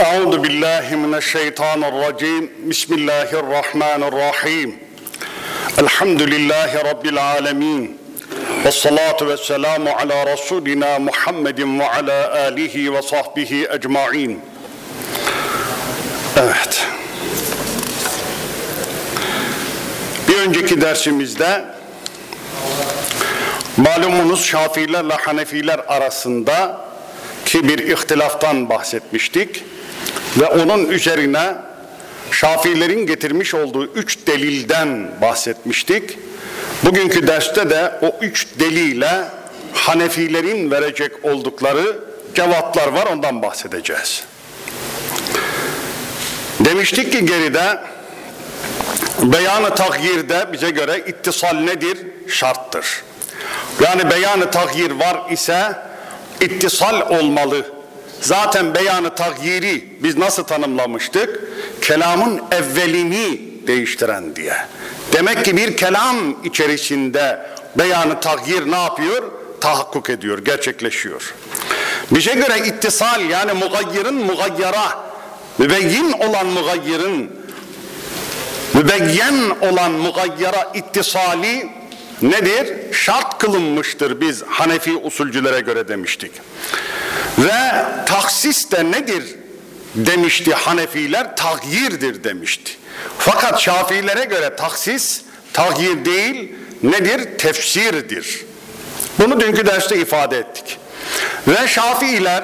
أعوذ بالله من الشيطان الرجيم بسم الله الرحمن الرحيم الحمد لله رب العالمين والصلاة والسلام على رسولنا محمد وعلى آله وصحبه أجمعين Evet. Bir önceki dersimizde malumunuz Şafiilerle Hanefiler arasında ki bir ihtilaftan bahsetmiştik ve onun üzerine Şafiilerin getirmiş olduğu üç delilden bahsetmiştik. Bugünkü derste de o üç delile Hanefilerin verecek oldukları cevaplar var ondan bahsedeceğiz. Demiştik ki geride beyanı tahyirde bize göre ittisal nedir? Şarttır. Yani beyanı tahyir var ise ittisal olmalı. Zaten beyanı tahyiri biz nasıl tanımlamıştık? Kelamın evvelini değiştiren diye. Demek ki bir kelam içerisinde beyanı tahyir ne yapıyor? Tahakkuk ediyor, gerçekleşiyor. Bize göre ittisal yani mugayyirin mugayyara, mübeyyin olan mugayyirin mübeyyen olan mugayyara ittisali nedir? Şart kılınmıştır biz Hanefi usulcülere göre demiştik. Ve taksis de nedir demişti Hanefiler? Tagyirdir demişti. Fakat Şafilere göre taksis tagyir değil nedir? Tefsirdir. Bunu dünkü derste ifade ettik. Ve Şafiiler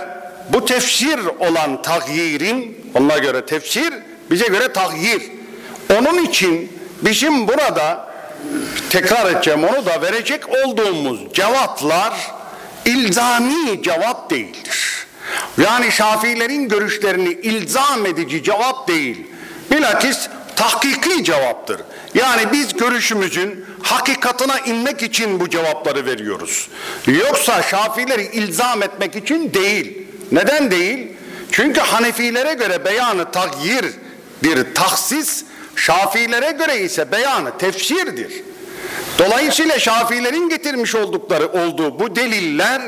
bu tefsir olan tagyirin, onlara göre tefsir, bize göre tagyir. Onun için bizim burada tekrar edeceğim onu da verecek olduğumuz cevaplar ilzami cevap değildir. Yani Şafiilerin görüşlerini ilzam edici cevap değil. Bilakis tahkiki cevaptır. Yani biz görüşümüzün hakikatına inmek için bu cevapları veriyoruz. Yoksa Şafiileri ilzam etmek için değil. Neden değil? Çünkü Hanefilere göre beyanı tagyirdir, tahsis, Şafilere göre ise beyanı tefsirdir. Dolayısıyla Şafilerin getirmiş oldukları olduğu bu deliller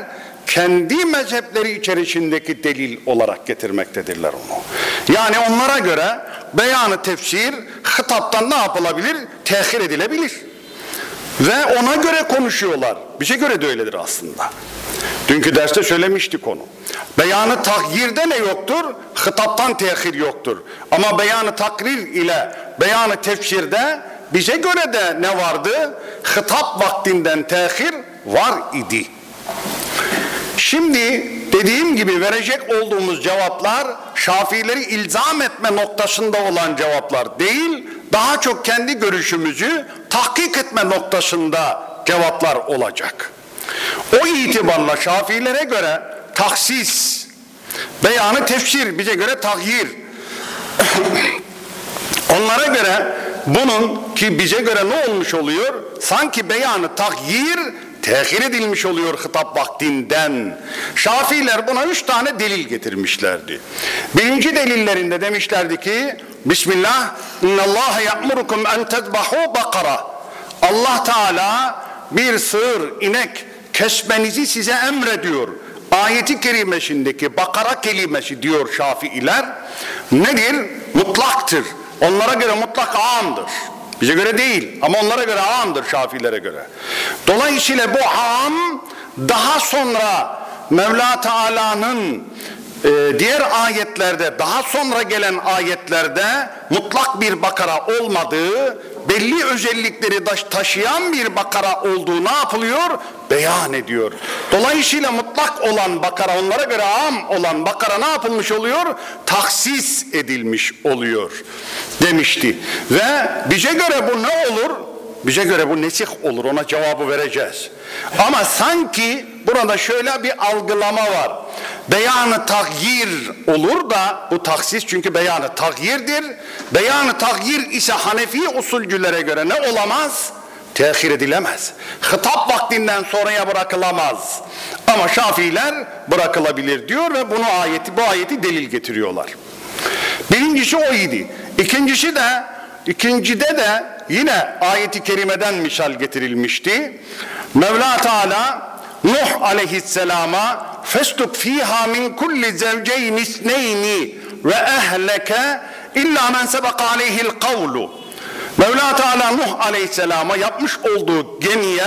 kendi mezhepleri içerisindeki delil olarak getirmektedirler onu. Yani onlara göre beyanı tefsir hitaptan ne yapılabilir? Tehir edilebilir. Ve ona göre konuşuyorlar. Bize göre de öyledir aslında. Dünkü derste söylemiştik onu. Beyanı tahyirde ne yoktur? Hitaptan tehir yoktur. Ama beyanı takrir ile beyanı tefsirde bize göre de ne vardı? Hitap vaktinden tehir var idi. Şimdi dediğim gibi verecek olduğumuz cevaplar Şafiileri ilzam etme noktasında olan cevaplar değil, daha çok kendi görüşümüzü tahkik etme noktasında cevaplar olacak. O itibarla Şafiilere göre taksis, beyanı tefsir, bize göre tahyir. Onlara göre bunun ki bize göre ne olmuş oluyor? Sanki beyanı tahyir tehir edilmiş oluyor hitap vaktinden. Şafiler buna üç tane delil getirmişlerdi. Birinci delillerinde demişlerdi ki Bismillah innallâhe ya'murukum en tezbahu bakara Allah Teala bir sığır, inek kesmenizi size emrediyor. Ayeti kerimesindeki bakara kelimesi diyor Şafiiler nedir? Mutlaktır. Onlara göre mutlak amdır. Bize göre değil ama onlara göre amdır Şafilere göre. Dolayısıyla bu am daha sonra Mevla Teala'nın e, diğer ayetlerde daha sonra gelen ayetlerde mutlak bir bakara olmadığı belli özellikleri taşıyan bir bakara olduğu ne yapılıyor? Beyan ediyor. Dolayısıyla mutlak olan bakara onlara göre am olan bakara ne yapılmış oluyor? Taksis edilmiş oluyor demişti. Ve bize göre bu ne olur? Bize göre bu nesih olur ona cevabı vereceğiz. Ama sanki burada şöyle bir algılama var. Beyanı tahyir olur da bu taksis çünkü beyanı tahyirdir. Beyanı tahyir ise Hanefi usulcülere göre ne olamaz? Tehir edilemez. Hitap vaktinden sonraya bırakılamaz. Ama Şafiiler bırakılabilir diyor ve bunu ayeti bu ayeti delil getiriyorlar. Birincisi o idi. İkincisi de ikincide de yine ayeti kerimeden misal getirilmişti. Mevla Teala Nuh aleyhisselama festuk fiha min kulli zevceyn isneyni ve ehleke illa men sebeka aleyhil kavlu. Mevla Teala Nuh Aleyhisselam'a yapmış olduğu gemiye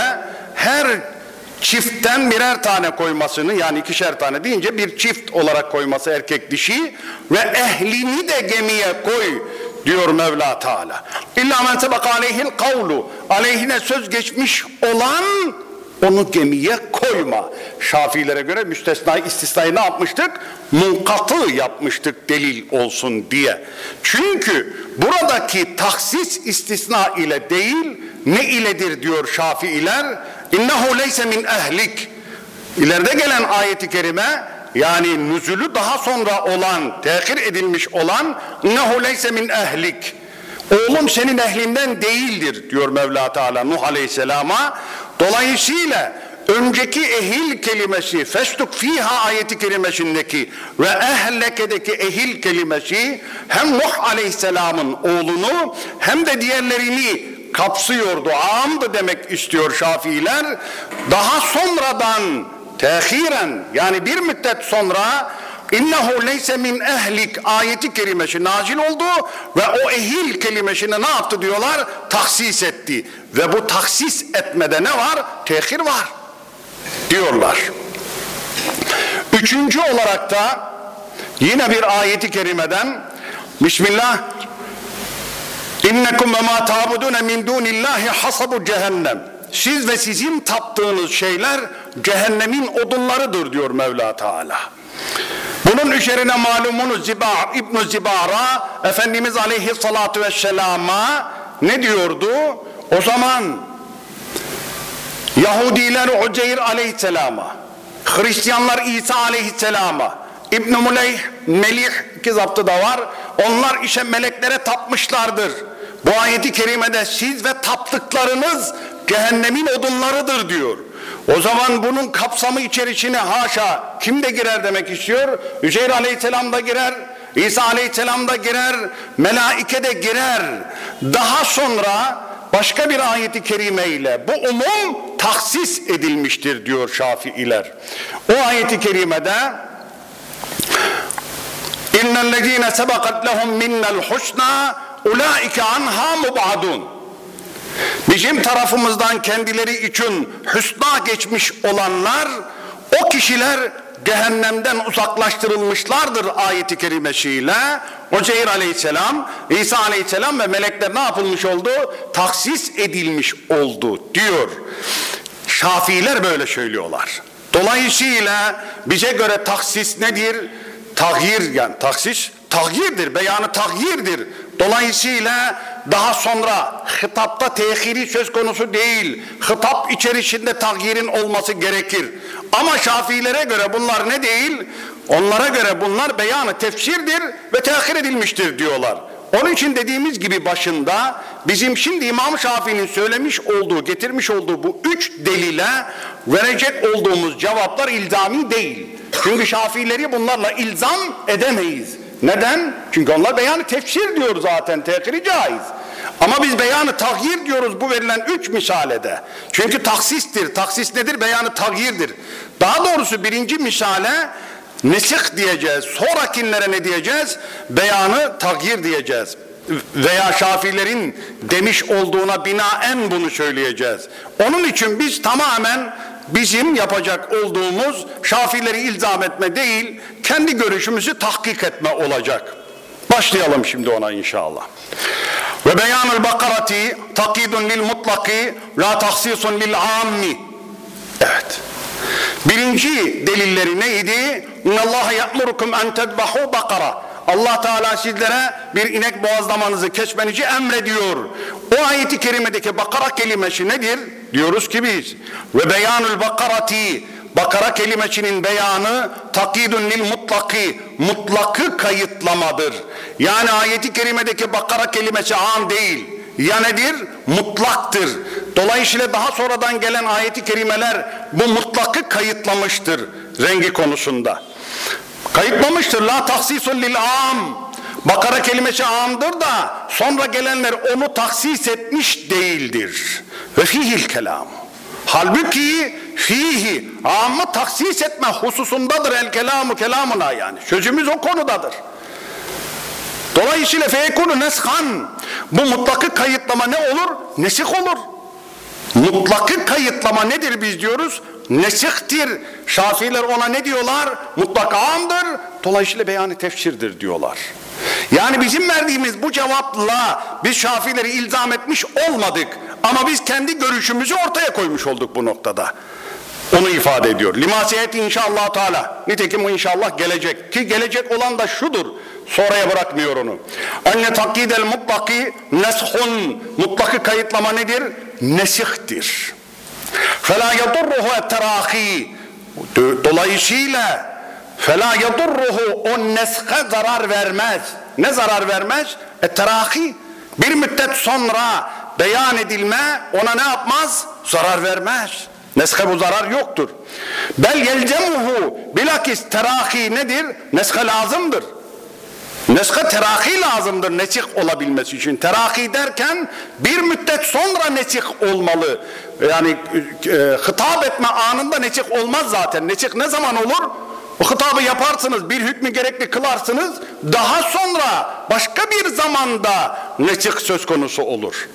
her çiftten birer tane koymasını yani ikişer tane deyince bir çift olarak koyması erkek dişi ve ehlini de gemiye koy diyor Mevla Teala. İlla men sebeka aleyhil kavlu aleyhine söz geçmiş olan onu gemiye koyma. Şafilere göre müstesnayı istisnayı ne yapmıştık? Munkatı yapmıştık delil olsun diye. Çünkü buradaki taksis istisna ile değil ne iledir diyor Şafiiler? İnnehu leyse min ehlik. İleride gelen ayeti kerime yani nüzülü daha sonra olan, tehir edilmiş olan innehu leyse min ehlik. Oğlum senin ehlinden değildir diyor Mevla Teala Nuh Aleyhisselam'a. Dolayısıyla önceki ehil kelimesi festuk fiha ayeti kelimesindeki ve ehlekedeki ehil kelimesi hem Nuh Aleyhisselam'ın oğlunu hem de diğerlerini kapsıyordu. Amdı demek istiyor Şafiiler. Daha sonradan tehiren yani bir müddet sonra İnnehu leyse min ehlik ayeti kelimesi nazil oldu ve o ehil kelimesini ne yaptı diyorlar? Taksis etti. Ve bu taksis etmede ne var? Tehir var diyorlar. Üçüncü olarak da yine bir ayeti kerimeden Bismillah İnnekum ve ma ta'budune min dunillahi hasabu cehennem. Siz ve sizin taptığınız şeyler cehennemin odunlarıdır diyor Mevla Teala. Bunun üzerine malumunuz Zibar, İbn Zibar'a Efendimiz Aleyhissalatu vesselama ne diyordu? O zaman Yahudiler Uceyr Aleyhisselam'a, Hristiyanlar İsa Aleyhisselam'a, İbn Muleyh, Melih iki zaptı da var. Onlar işe meleklere tapmışlardır. Bu ayeti kerimede siz ve taptıklarınız cehennemin odunlarıdır diyor. O zaman bunun kapsamı içerisine haşa kim de girer demek istiyor? Üzeyr aleyhisselam da girer, İsa aleyhisselam da girer, melaike de girer. Daha sonra başka bir ayeti kerime ile bu umum tahsis edilmiştir diyor Şafiiler. O ayeti kerimede İnnellezîne sebekat lehum minnel husna ulaike anha mubadun. Bizim tarafımızdan kendileri için hüsna geçmiş olanlar o kişiler cehennemden uzaklaştırılmışlardır ayeti kerimesiyle. Cehir aleyhisselam, İsa aleyhisselam ve melekler ne yapılmış oldu? Taksis edilmiş oldu diyor. Şafiiler böyle söylüyorlar. Dolayısıyla bize göre taksis nedir? Tagyir yani taksis tagyirdir, beyanı tagyirdir. Dolayısıyla daha sonra hitapta tehiri söz konusu değil. Hitap içerisinde tagyirin olması gerekir. Ama Şafiilere göre bunlar ne değil? Onlara göre bunlar beyanı tefsirdir ve tehir edilmiştir diyorlar. Onun için dediğimiz gibi başında bizim şimdi İmam Şafii'nin söylemiş olduğu, getirmiş olduğu bu üç delile verecek olduğumuz cevaplar ilzami değil. Çünkü Şafiileri bunlarla ilzam edemeyiz. Neden? Çünkü onlar beyanı tefsir diyor zaten, tehiri caiz. Ama biz beyanı tahyir diyoruz bu verilen üç misalede. Çünkü taksistir. Taksis nedir? Beyanı tahyirdir. Daha doğrusu birinci misale nesih diyeceğiz. Sonrakinlere ne diyeceğiz? Beyanı tagyir diyeceğiz. Veya Şafilerin demiş olduğuna binaen bunu söyleyeceğiz. Onun için biz tamamen bizim yapacak olduğumuz Şafileri ilzam etme değil, kendi görüşümüzü tahkik etme olacak. Başlayalım şimdi ona inşallah. Ve beyanul bakarati takidun lil mutlaki la tahsisun lil ammi. Evet. Birinci delilleri neydi? İnnallâhe ya'murukum en tedbahu bakara. Allah Teala sizlere bir inek boğazlamanızı, kesmenizi emrediyor. O ayeti kerimedeki bakara kelimesi nedir? Diyoruz ki biz. Ve beyanul bakarati Bakara kelimesinin beyanı takidun lil mutlaki mutlakı kayıtlamadır. Yani ayeti kerimedeki bakara kelimesi an değil. Ya nedir? Mutlaktır. Dolayısıyla daha sonradan gelen ayeti kerimeler bu mutlakı kayıtlamıştır rengi konusunda. Kayıtlamıştır. La tahsisun lil am. Bakara kelimesi amdır da sonra gelenler onu tahsis etmiş değildir. Ve fihil kelam. Halbuki fihi amma taksis etme hususundadır el kelamu kelamına yani. Sözümüz o konudadır. Dolayısıyla feyekunu neshan. Bu mutlakı kayıtlama ne olur? Nesih olur. Mutlakı kayıtlama nedir biz diyoruz? Nesihtir. Şafiler ona ne diyorlar? Mutlak amdır. Dolayısıyla beyanı tefsirdir diyorlar. Yani bizim verdiğimiz bu cevapla biz Şafileri ilzam etmiş olmadık. Ama biz kendi görüşümüzü ortaya koymuş olduk bu noktada. Onu ifade ediyor. Limasiyet inşallah Teala. Nitekim o inşallah gelecek. Ki gelecek olan da şudur. Sonraya bırakmıyor onu. Anne takkidel mutlaki neshun. Mutlakı kayıtlama nedir? Nesihtir. Fela yadurruhu etterahi. Dolayısıyla fela yadurruhu o neshe zarar vermez. Ne zarar vermez? Etterahi. Bir müddet sonra beyan edilme ona ne yapmaz? Zarar vermez. Neske bu zarar yoktur. Bel yelcemuhu bilakis terahi nedir? Neske lazımdır. Neske terahi lazımdır nesih olabilmesi için. Terahi derken bir müddet sonra nesih olmalı. Yani e, hitap etme anında nesih olmaz zaten. Nesih ne zaman olur? O hitabı yaparsınız, bir hükmü gerekli kılarsınız. Daha sonra başka bir zamanda nesih söz konusu olur.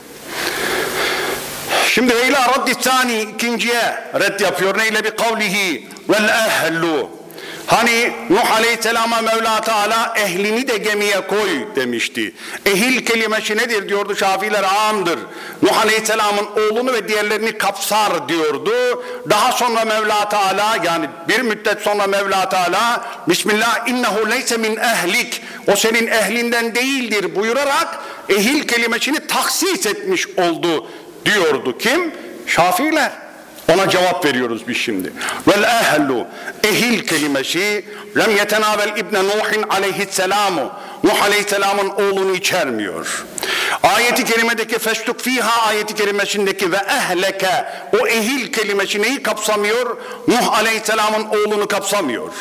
Şimdi Leyla raddi sani ikinciye red yapıyor. Neyle bir kavlihi vel ehlu. Hani Nuh Aleyhisselam'a Mevla Teala ehlini de gemiye koy demişti. Ehil kelimesi nedir diyordu Şafiler amdır. Nuh Aleyhisselam'ın oğlunu ve diğerlerini kapsar diyordu. Daha sonra Mevla Teala yani bir müddet sonra Mevla Teala Bismillah innehu leyse min ehlik o senin ehlinden değildir buyurarak ehil kelimesini taksis etmiş oldu diyordu kim? Şafiler. Ona cevap veriyoruz biz şimdi. Vel ehlu ehil kelimesi lem yetenavel İbne Nuhin aleyhisselamu Nuh aleyhisselamın oğlunu içermiyor. Ayeti kerimedeki feştuk fiha ayeti kerimesindeki ve ehleke o ehil kelimesi neyi kapsamıyor? Nuh aleyhisselamın oğlunu kapsamıyor.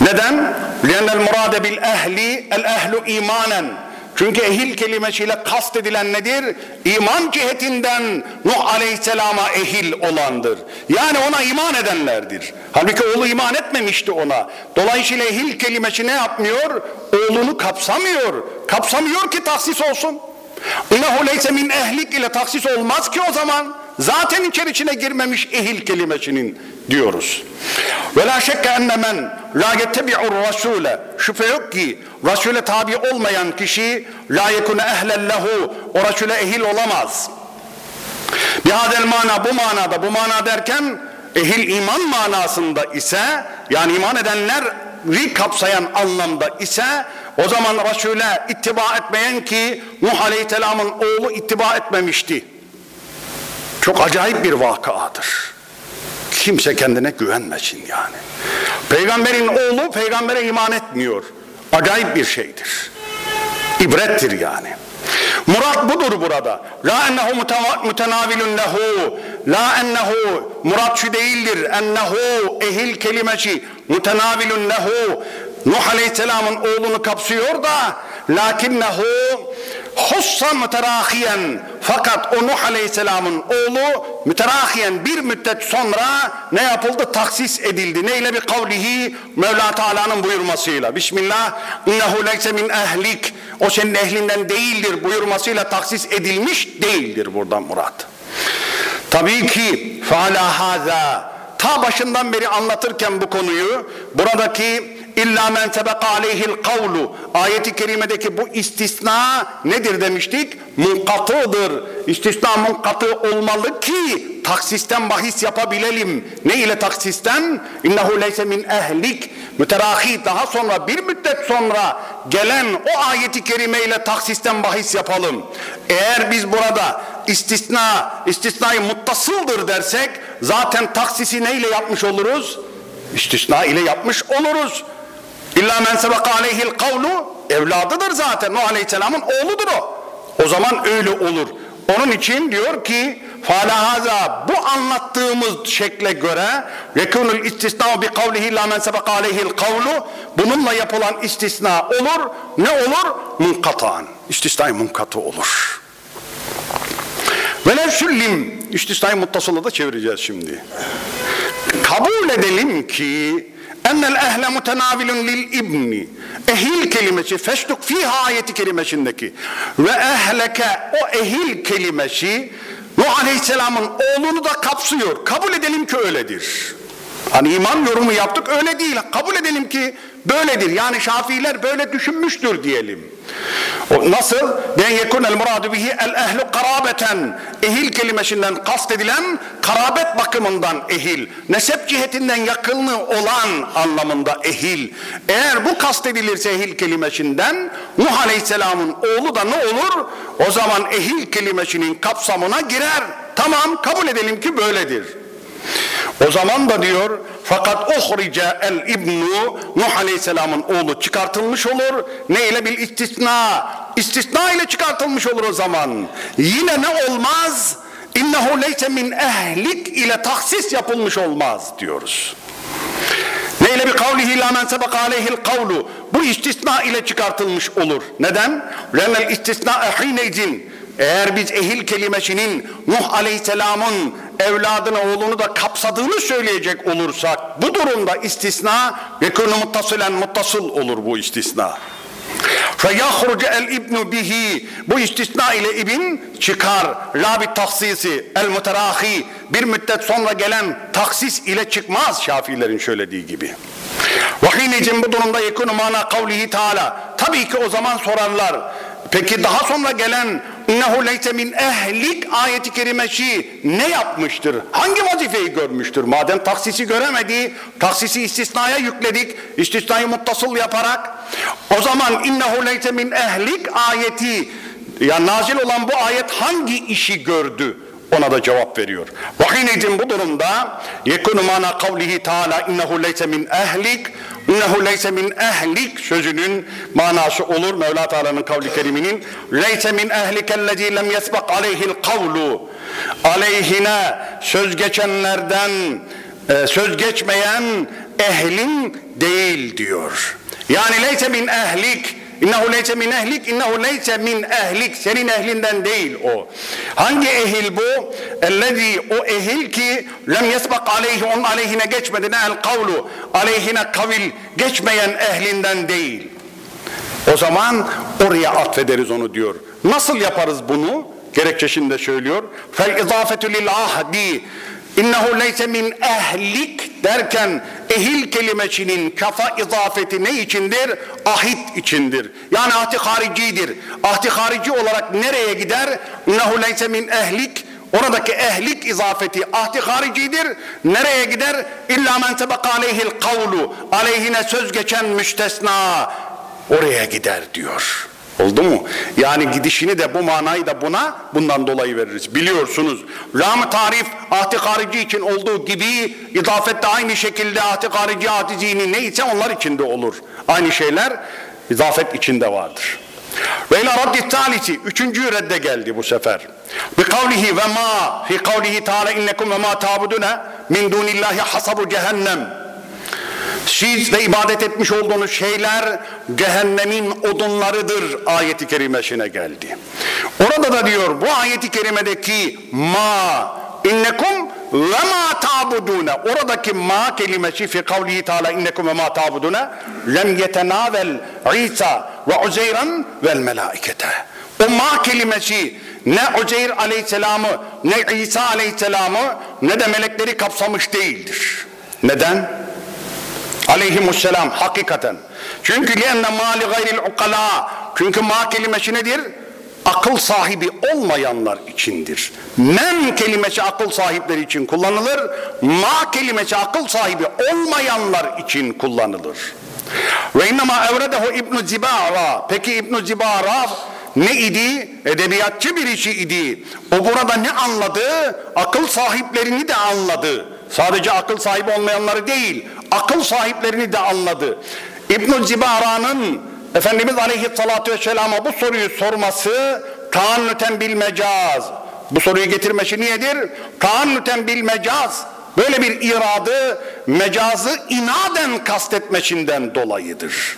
Neden? Liennel murade bil ehli el ehlu imanen çünkü ehil kelimesiyle kast edilen nedir? İman cihetinden Nuh Aleyhisselam'a ehil olandır. Yani ona iman edenlerdir. Halbuki oğlu iman etmemişti ona. Dolayısıyla ehil kelimesi ne yapmıyor? Oğlunu kapsamıyor. Kapsamıyor ki taksis olsun. İnnehu leyse min ehlik ile taksis olmaz ki o zaman. Zaten içerisine girmemiş ehil kelimesinin diyoruz. Ve la şekke enne men la yettebi'ur rasule. Şüphe yok ki Rasule tabi olmayan kişi la yekune ehlen lehu o Rasule ehil olamaz. Bihadel mana bu manada bu mana derken ehil iman manasında ise yani iman edenleri kapsayan anlamda ise o zaman Resul'e ittiba etmeyen ki Nuh Aleyhisselam'ın oğlu ittiba etmemişti. Çok acayip bir vakadır. Kimse kendine güvenmesin yani. Peygamberin oğlu peygambere iman etmiyor. Acayip bir şeydir. İbrettir yani. Murat budur burada. La ennehu mutenavilun lehu. La ennehu murat şu değildir. Ennehu ehil kelimesi mutenavilun lehu. Nuh Aleyhisselam'ın oğlunu kapsıyor da lakinnehu hussa müterahiyen fakat o Nuh Aleyhisselam'ın oğlu müterahiyen bir müddet sonra ne yapıldı? Taksis edildi. Neyle bir kavlihi Mevla Teala'nın buyurmasıyla. Bismillah innehu leyse min ehlik o senin ehlinden değildir buyurmasıyla taksis edilmiş değildir buradan Murat. Tabii ki faala haza ta başından beri anlatırken bu konuyu buradaki İlla men sebeka aleyhil kavlu. Ayeti kerimedeki bu istisna nedir demiştik? Munkatıdır. İstisna munkatı olmalı ki taksisten bahis yapabilelim. Ne ile taksisten? İnnehu leyse min ehlik. Müterahi daha sonra bir müddet sonra gelen o ayeti kerime ile taksisten bahis yapalım. Eğer biz burada istisna, istisnayı muttasıldır dersek zaten taksisi neyle yapmış oluruz? İstisna ile yapmış oluruz. İlla men sebeka aleyhil kavlu evladıdır zaten. Nuh Aleyhisselam'ın oğludur o. O zaman öyle olur. Onun için diyor ki falahaza bu anlattığımız şekle göre yekunul istisna bi kavlihi illa men sebeka aleyhil kavlu bununla yapılan istisna olur. Ne olur? Munkatan. İstisnai munkatı olur. Velev süllim istisnai muttasılı da çevireceğiz şimdi. Kabul edelim ki ennel ehle mutenavilun lil ibni ehil kelimesi feştuk fiha ayeti kelimesindeki ve ehleke o ehil kelimesi Nuh Aleyhisselam'ın oğlunu da kapsıyor. Kabul edelim ki öyledir. Hani iman yorumu yaptık öyle değil. Kabul edelim ki böyledir. Yani Şafiiler böyle düşünmüştür diyelim. O nasıl? Ben yekun el muradu bihi el ehlu karabeten. Ehil kelimesinden kastedilen karabet bakımından ehil. Nesep cihetinden yakınlığı olan anlamında ehil. Eğer bu kastedilirse ehil kelimesinden Nuh Aleyhisselam'ın oğlu da ne olur? O zaman ehil kelimesinin kapsamına girer. Tamam kabul edelim ki böyledir. O zaman da diyor fakat uhrice el ibnu Nuh Aleyhisselam'ın oğlu çıkartılmış olur. Ne ile bil istisna? İstisna ile çıkartılmış olur o zaman. Yine ne olmaz? İnnehu leyse min ehlik ile tahsis yapılmış olmaz diyoruz. Neyle bir kavlihi la men sebeka aleyhil kavlu. Bu istisna ile çıkartılmış olur. Neden? Lennel istisna ehineyzin. Eğer biz ehil kelimesinin Nuh Aleyhisselam'ın evladını oğlunu da kapsadığını söyleyecek olursak bu durumda istisna yekunu muttasılen muttasıl olur bu istisna. فَيَخْرُجَ el ibnu bihi Bu istisna ile ibn çıkar. La bir taksisi el muterahi Bir müddet sonra gelen taksis ile çıkmaz Şafiilerin söylediği gibi. Vahinecim bu durumda yekunu mana kavlihi taala. Tabii ki o zaman sorarlar. Peki daha sonra gelen innehu leyse min ehlik ayeti kerimesi ne yapmıştır? Hangi vazifeyi görmüştür? Madem taksisi göremedi, taksisi istisnaya yükledik, istisnayı muttasıl yaparak o zaman innehu leyse min ehlik ayeti ya nazil olan bu ayet hangi işi gördü? Ona da cevap veriyor. Vahinecim bu durumda yekunu mana kavlihi taala innehu leyse min ehlik innehu leyse min ehlik sözünün manası olur Mevla Teala'nın kavli keriminin leyse min ehlikellezi lem yesbak aleyhil kavlu aleyhine söz geçenlerden e, söz geçmeyen ehlin değil diyor. Yani leyse min ehlik İnnehu leyse min ehlik, innehu leyse min ehlik. Senin ehlinden değil o. Hangi ehil bu? Ellezî o ehil ki lem yesbak aleyhi onun aleyhine geçmedi ne el kavlu. Aleyhine kavil geçmeyen ehlinden değil. O zaman oraya atfederiz onu diyor. Nasıl yaparız bunu? Gerekçesinde söylüyor. Fel izafetü lil ahdi İnnehu leyse min ehlik derken ehil kelimesinin kafa izafeti ne içindir? Ahit içindir. Yani ahdi haricidir. Ahdi harici olarak nereye gider? İnnehu leyse min ehlik Oradaki ehlik izafeti ahdi haricidir. Nereye gider? İlla men sebeka aleyhil kavlu. Aleyhine söz geçen müstesna. Oraya gider diyor. Oldu mu? Yani gidişini de bu manayı da buna bundan dolayı veririz. Biliyorsunuz. Lam tarif ahdi harici için olduğu gibi idafet de aynı şekilde ahdi harici ahdi zihni neyse onlar içinde olur. Aynı şeyler izafet içinde vardır. Ve ila raddi talisi üçüncü redde geldi bu sefer. Bi kavlihi ve ma fi kavlihi taala innekum ve ma tabudune min dunillahi hasabu cehennem. Siz de ibadet etmiş olduğunuz şeyler cehennemin odunlarıdır ayeti kerimesine geldi. Orada da diyor bu ayeti kerimedeki ma innekum ve ma tabudune oradaki ma kelimesi fi kavlihi taala innekum ve ma tabudune lem yetenavel İsa ve Uzeyran vel melaikete. O ma kelimesi ne Uzeyr aleyhisselamı ne İsa aleyhisselamı ne de melekleri kapsamış değildir. Neden? Aleyhimusselam hakikaten. Çünkü lienne mali gayril ukala. Çünkü ma kelimesi nedir? Akıl sahibi olmayanlar içindir. Men kelimesi akıl sahipleri için kullanılır. Ma kelimesi akıl sahibi olmayanlar için kullanılır. Ve innema evredehu İbn Zibara. Peki İbn Zibara ne idi? Edebiyatçı birisi idi. O burada ne anladı? Akıl sahiplerini de anladı. Sadece akıl sahibi olmayanları değil, akıl sahiplerini de anladı. İbn-i Zibara'nın Efendimiz Aleyhisselatü Vesselam'a bu soruyu sorması taannüten bil mecaz. Bu soruyu getirmesi niyedir? Taannüten bil mecaz. Böyle bir iradı mecazı inaden kastetmesinden dolayıdır.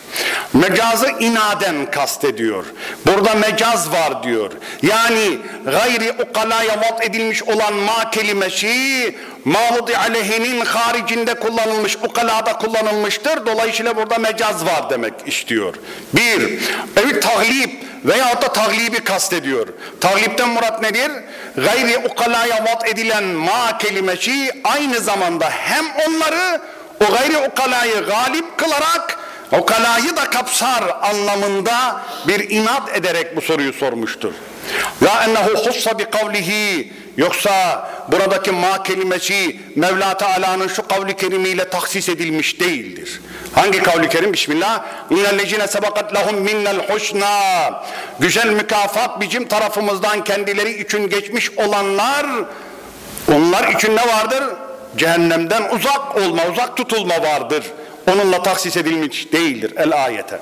Mecazı inaden kastediyor. Burada mecaz var diyor. Yani gayri ukalaya vat edilmiş olan ma kelimesi mahmudi aleyhinin haricinde kullanılmış, ukalada kullanılmıştır. Dolayısıyla burada mecaz var demek istiyor. Bir, evet taglip veya da taglibi kastediyor. Taglipten murat nedir? Gayri ukalaya vat edilen ma kelimesi aynı zamanda hem onları o gayri ukalayı galip kılarak ukalayı da kapsar anlamında bir inat ederek bu soruyu sormuştur. La ennehu hussa bi kavlihi yoksa buradaki ma kelimesi Mevla Teala'nın şu kavli kerimiyle taksis edilmiş değildir. Hangi kavli kerim? Bismillah. İnnellezine sebakat lahum minnel husna. Güzel mükafat bizim tarafımızdan kendileri için geçmiş olanlar onlar için ne vardır? Cehennemden uzak olma, uzak tutulma vardır. Onunla taksis edilmiş değildir el ayete.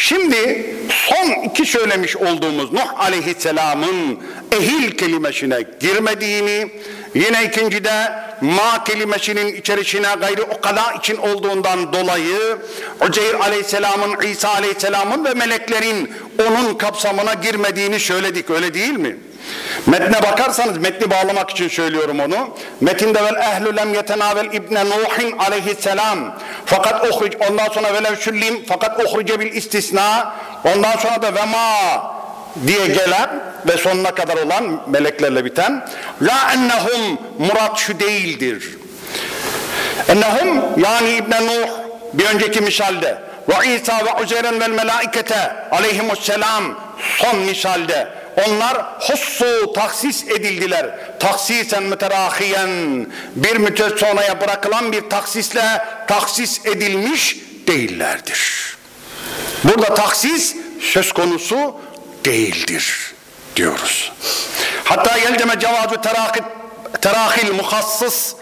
Şimdi son iki söylemiş olduğumuz Nuh aleyhisselamın ehil kelimesine girmediğini, yine ikincide ma kelimesinin içerisine gayri ukala için olduğundan dolayı Uzeyr aleyhisselamın, İsa aleyhisselamın ve meleklerin onun kapsamına girmediğini söyledik öyle değil mi? Metne bakarsanız metni bağlamak için söylüyorum onu. Metinde vel ehlü lem yetenavel ibne Nuhin aleyhisselam. Fakat uhric ondan sonra velev süllim fakat uhrice bil istisna. Ondan sonra da vema diye gelen ve sonuna kadar olan meleklerle biten la ennehum murat şu değildir. Ennehum yani İbn Nuh bir önceki misalde ve İsa ve Uzeyren vel melaikete aleyhimusselam son misalde onlar hussu taksis edildiler. Taksisen müterahiyen bir müddet sonraya bırakılan bir taksisle taksis edilmiş değillerdir. Burada taksis söz konusu değildir diyoruz. Hatta yeldeme cevazı terakit, terakil muhassıs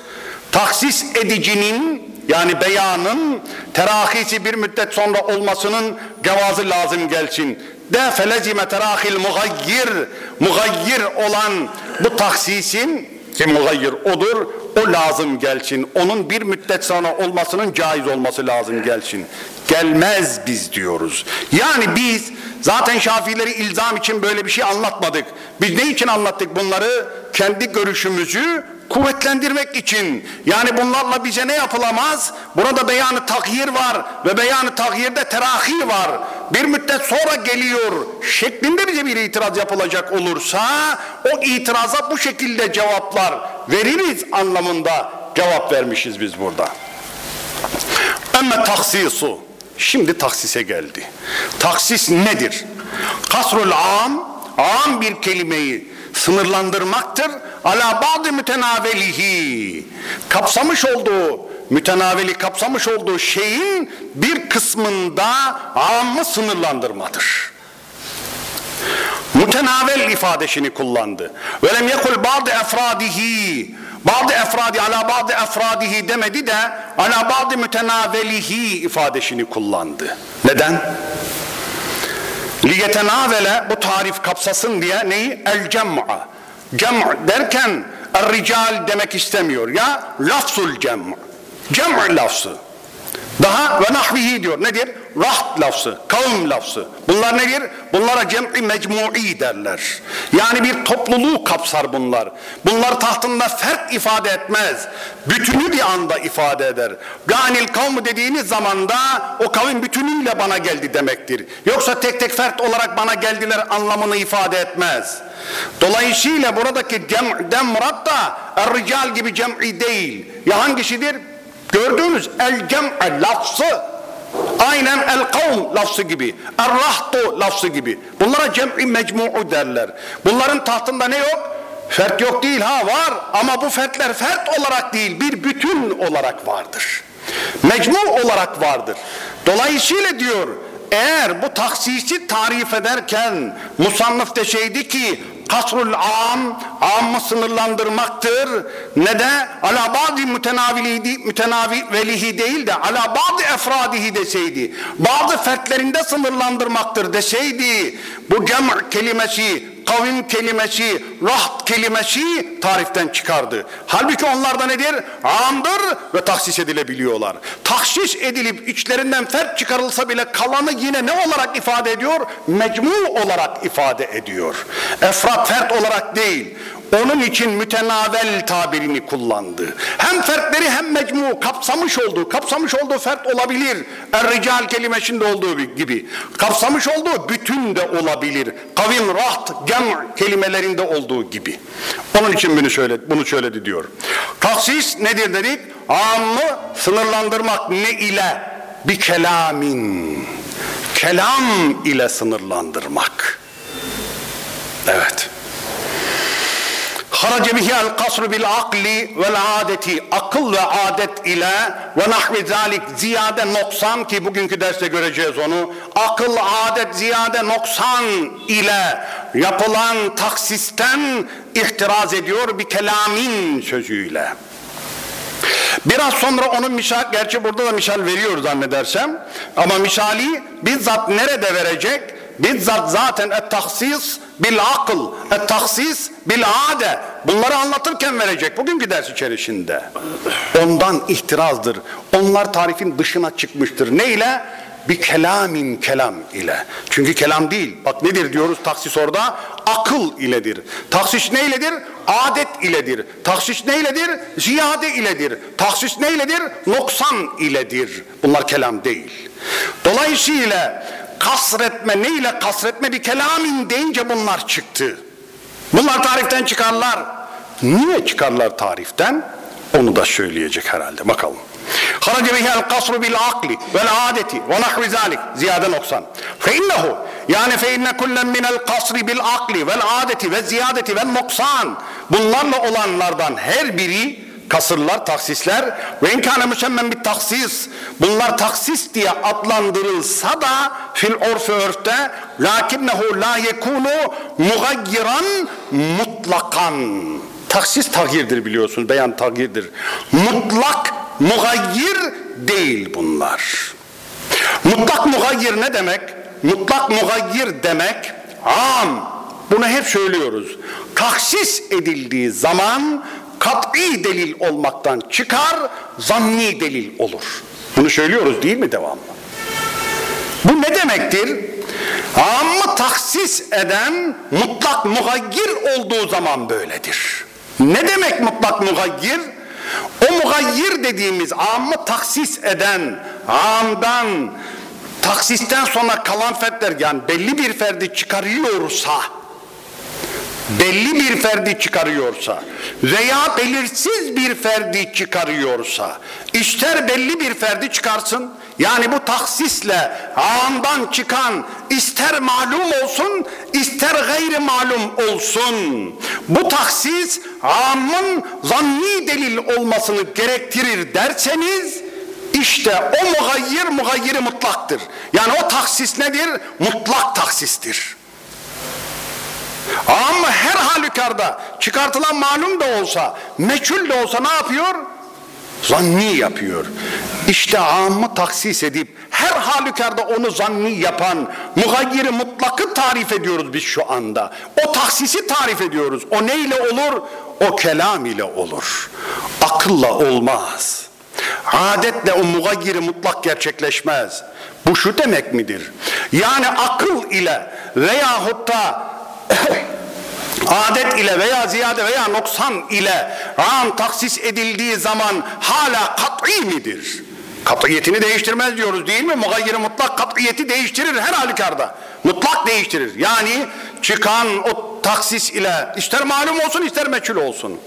taksis edicinin yani beyanın terahisi bir müddet sonra olmasının cevazı lazım gelsin. De felezime terahil mugayyir mugayyir olan bu taksisin ki mugayyir odur o lazım gelsin. Onun bir müddet sonra olmasının caiz olması lazım gelsin. Gelmez biz diyoruz. Yani biz zaten Şafiileri ilzam için böyle bir şey anlatmadık. Biz ne için anlattık bunları? Kendi görüşümüzü kuvvetlendirmek için. Yani bunlarla bize ne yapılamaz? Burada beyanı takyir var ve beyanı takyirde terahi var. Bir müddet sonra geliyor şeklinde bize bir itiraz yapılacak olursa o itiraza bu şekilde cevaplar veririz anlamında cevap vermişiz biz burada. Emme taksisu. Şimdi taksise geldi. Taksis nedir? Kasrul am, am bir kelimeyi sınırlandırmaktır. Ala bazı mütenavelihi. Kapsamış olduğu, mütenaveli kapsamış olduğu şeyin bir kısmında amı sınırlandırmadır. Mütenavel ifadesini kullandı. Ve lem yekul bazı efradihi bazı efradi ala bazı efradihi demedi de ala bazı mütenavelihi ifadesini kullandı. Neden? Liyetenavele bu tarif kapsasın diye neyi? El cem'a. Cem' derken er rical demek istemiyor. Ya lafzul cem' cem' lafzı. Daha ve nahvihi diyor. Nedir? Raht lafzı, kavim lafzı. Bunlar nedir? Bunlara cem'i mecmu'i derler. Yani bir topluluğu kapsar bunlar. Bunlar tahtında fert ifade etmez. Bütünü bir anda ifade eder. Ganil kavmi dediğiniz zamanda o kavim bütünüyle bana geldi demektir. Yoksa tek tek fert olarak bana geldiler anlamını ifade etmez. Dolayısıyla buradaki cem'den murat da er-rical gibi cem'i değil. Ya hangisidir? Gördüğünüz el cem'e lafzı aynen el kavm lafzı gibi er rahtu lafzı gibi. Bunlara cem'i mecmu'u derler. Bunların tahtında ne yok? fert yok değil ha var. Ama bu fertler fert olarak değil bir bütün olarak vardır. Mecmu olarak vardır. Dolayısıyla diyor eğer bu taksisi tarif ederken musannıf deseydi ki kasrul am, ammı sınırlandırmaktır. Ne de ala bazı mütenavili, mütenavilihi değil de ala bazı efradihi deseydi. Bazı fertlerinde sınırlandırmaktır deseydi. Bu cem' kelimesi kavim kelimesi, raht kelimesi tariften çıkardı. Halbuki onlar da nedir? Amdır ve taksis edilebiliyorlar. Taksis edilip içlerinden fert çıkarılsa bile kalanı yine ne olarak ifade ediyor? Mecmu olarak ifade ediyor. Efrat fert olarak değil. Onun için mütenavel tabirini kullandı. Hem fertleri hem mecmu kapsamış olduğu, kapsamış olduğu fert olabilir. Er-rical kelimesinde olduğu gibi. Kapsamış olduğu bütün de olabilir. Kavim, raht, gem kelimelerinde olduğu gibi. Onun için bunu söyledi, bunu söyledi diyor. Taksis nedir dedik? Amı sınırlandırmak ne ile? Bir kelamin. Kelam ile sınırlandırmak. Evet. Harace bihi el kasru bil akli vel adeti akıl ve adet ile ve nahvi zalik ziyade noksan ki bugünkü derste göreceğiz onu akıl adet ziyade noksan ile yapılan taksisten ihtiraz ediyor bir kelamin sözüyle. Biraz sonra onun misal, gerçi burada da misal veriyor zannedersem ama misali bizzat nerede verecek? Bizzat zaten et-tahsis bil akıl, et-tahsis bil ade. Bunları anlatırken verecek bugünkü ders içerisinde. Ondan ihtirazdır. Onlar tarifin dışına çıkmıştır. Ne ile? Bir kelamin kelam ile. Çünkü kelam değil. Bak nedir diyoruz taksis orada? Akıl iledir. Taksis ne iledir? Adet iledir. Taksis ne iledir? Ziyade iledir. Taksis ne iledir? Noksan iledir. Bunlar kelam değil. Dolayısıyla kasretme ne ile kasretme bir kelamin deyince bunlar çıktı. Bunlar tariften çıkarlar. Niye çıkarlar tariften? Onu da söyleyecek herhalde. Bakalım. Harace bihel kasru bil akli vel adeti ve nahvi zalik ziyade noksan. Fe innehu yani fe inne kullen minel kasri bil akli vel adeti ve ziyadeti ve noksan bunlarla olanlardan her biri kasırlar, taksisler ve inkâne müsemmen bir taksis. Bunlar taksis diye adlandırılsa da fil orfi örfte lakinnehu la yekunu mugayyiran mutlakan. Taksis tagirdir biliyorsunuz beyan tagirdir. Mutlak mugayyir değil bunlar. Mutlak mugayyir ne demek? Mutlak mugayyir demek am bunu hep söylüyoruz. Taksis edildiği zaman kat'i delil olmaktan çıkar, zanni delil olur. Bunu söylüyoruz değil mi devamlı? Bu ne demektir? Ammı taksis eden mutlak mugayyir olduğu zaman böyledir. Ne demek mutlak mugayyir? O mugayyir dediğimiz ammı taksis eden, amdan, taksisten sonra kalan fertler yani belli bir ferdi çıkarıyorsa, belli bir ferdi çıkarıyorsa veya belirsiz bir ferdi çıkarıyorsa ister belli bir ferdi çıkarsın yani bu taksisle ağından çıkan ister malum olsun ister gayri malum olsun bu taksis amın zanni delil olmasını gerektirir derseniz işte o mugayyir mugayyiri mutlaktır. Yani o taksis nedir? Mutlak taksistir. Ama her halükarda çıkartılan malum da olsa, meçhul de olsa ne yapıyor? Zanni yapıyor. İşte amı taksis edip her halükarda onu zanni yapan mugayyiri mutlakı tarif ediyoruz biz şu anda. O taksisi tarif ediyoruz. O ne ile olur? O kelam ile olur. Akılla olmaz. Adetle o mugayyiri mutlak gerçekleşmez. Bu şu demek midir? Yani akıl ile veyahut da adet ile veya ziyade veya noksan ile ram taksis edildiği zaman hala kat'i midir? Kat'iyetini değiştirmez diyoruz değil mi? Mugayyir mutlak kat'iyeti değiştirir her halükarda. Mutlak değiştirir. Yani çıkan o taksis ile ister malum olsun ister meçhul olsun.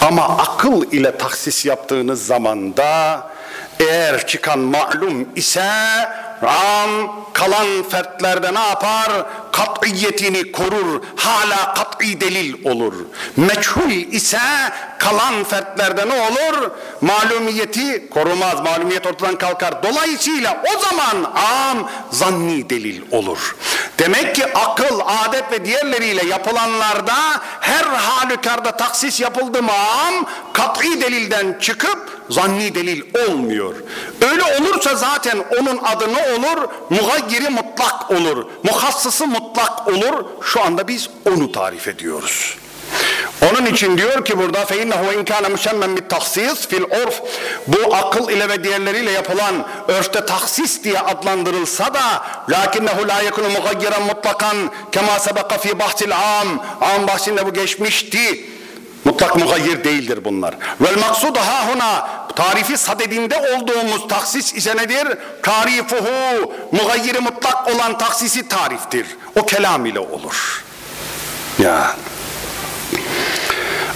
Ama akıl ile taksis yaptığınız zamanda eğer çıkan malum ise ram kalan fertlerde ne yapar? Kat'iyetini korur. Hala kat'i delil olur. Meçhul ise kalan fertlerde ne olur? Malumiyeti korumaz. Malumiyet ortadan kalkar. Dolayısıyla o zaman am zanni delil olur. Demek ki akıl, adet ve diğerleriyle yapılanlarda her halükarda taksis yapıldı mı am kat'i delilden çıkıp zanni delil olmuyor. Öyle olursa zaten onun adı ne olur? Mugayyiri mutlak olur. Muhassısı mutlak olur. Şu anda biz onu tarif ediyoruz. Onun için diyor ki burada فَاِنَّهُ وَاِنْ كَانَ مُسَمَّنْ بِالتَّخْصِيص fil orf Bu akıl ile ve diğerleriyle yapılan örfte taksis diye adlandırılsa da lakinnehu la yekunu mugayyiren mutlakan kema sebeka fi bahsil am am bahsinde bu geçmişti mutlak mugayyir değildir bunlar vel maksud ha huna tarifi sadedinde olduğumuz taksis ise nedir tarifuhu mugayyiri mutlak olan taksisi tariftir o kelam ile olur ya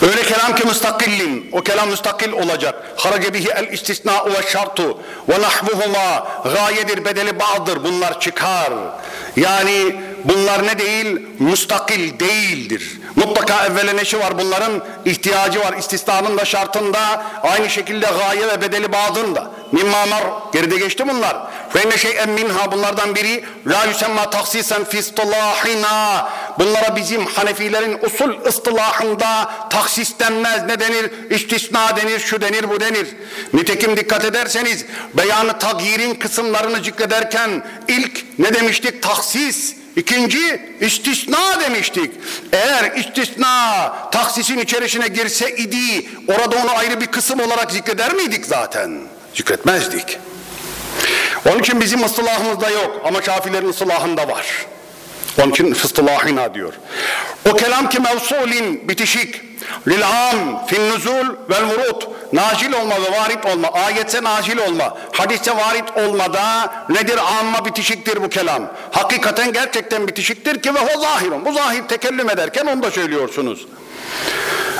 Öyle kelam ki müstakillin, o kelam müstakil olacak. Harace bihi el istisna ve şartu ve nahvuhuma gayedir bedeli bağdır. Bunlar çıkar. Yani bunlar ne değil? Müstakil değildir. Mutlaka evvela neşi var bunların? ihtiyacı var. İstisnanın da şartında aynı şekilde gaye ve bedeli bağdında. Mimma mar geride geçti bunlar. Fe inne şey'en minha bunlardan biri la yusemma taksisen fi. Bunlara bizim Hanefilerin usul ıstılahında taksis denmez. Ne denir? İstisna denir, şu denir, bu denir. Nitekim dikkat ederseniz beyanı tagyirin kısımlarını zikrederken ilk ne demiştik? Taksis. İkinci istisna demiştik. Eğer istisna taksisin içerisine girse idi orada onu ayrı bir kısım olarak zikreder miydik zaten? Zikretmezdik. Onun için bizim ıstılahımızda yok ama Şafilerin ıstılahında var. Onun için fıstılahina diyor. O kelam ki mevsulin bitişik lil am fin nuzul vel vurut nazil olma ve varit olma. Ayetse nazil olma. Hadiste varit olmada nedir? Amma bitişiktir bu kelam. Hakikaten gerçekten bitişiktir ki ve o zahirun. Bu zahir tekellüm ederken onu da söylüyorsunuz.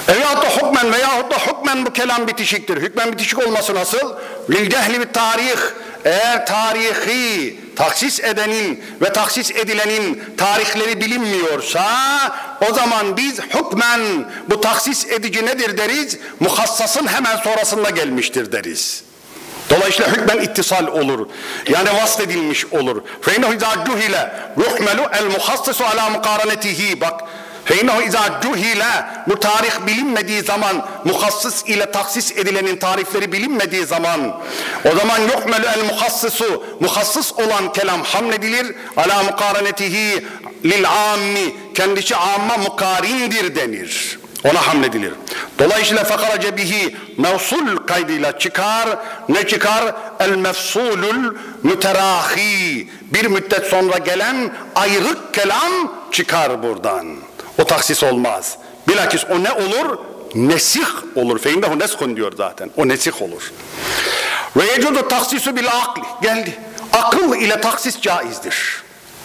Veyahut da hukmen veyahut da hukmen bu kelam bitişiktir. Hükmen bitişik olması nasıl? Lil cehli bir tarih. Eğer tarihi taksis edenin ve taksis edilenin tarihleri bilinmiyorsa o zaman biz hükmen bu taksis edici nedir deriz? Muhassasın hemen sonrasında gelmiştir deriz. Dolayısıyla hükmen ittisal olur. Yani vasfedilmiş olur. فَاِنَّهُ اِذَا جُهِلَ يُحْمَلُ الْمُخَصِّسُ عَلَى مُقَارَنَتِهِ Bak Fe innehu izâ cuhile bu tarih bilinmediği zaman muhassıs ile taksis edilenin tarifleri bilinmediği zaman o zaman yuhmelü el muhassisu muhassıs olan kelam hamledilir ala mukaranetihi lil ammi kendisi amma mukarindir denir. Ona hamledilir. Dolayısıyla fakara cebihi mevsul kaydıyla çıkar. Ne çıkar? El mefsulul müterahi. Bir müddet sonra gelen ayrık kelam çıkar buradan. O taksis olmaz. Bilakis o ne olur? Nesih olur. Feindehu neshun diyor zaten. O nesih olur. Ve yecudu taksisu bil akli. Geldi. Akıl ile taksis caizdir.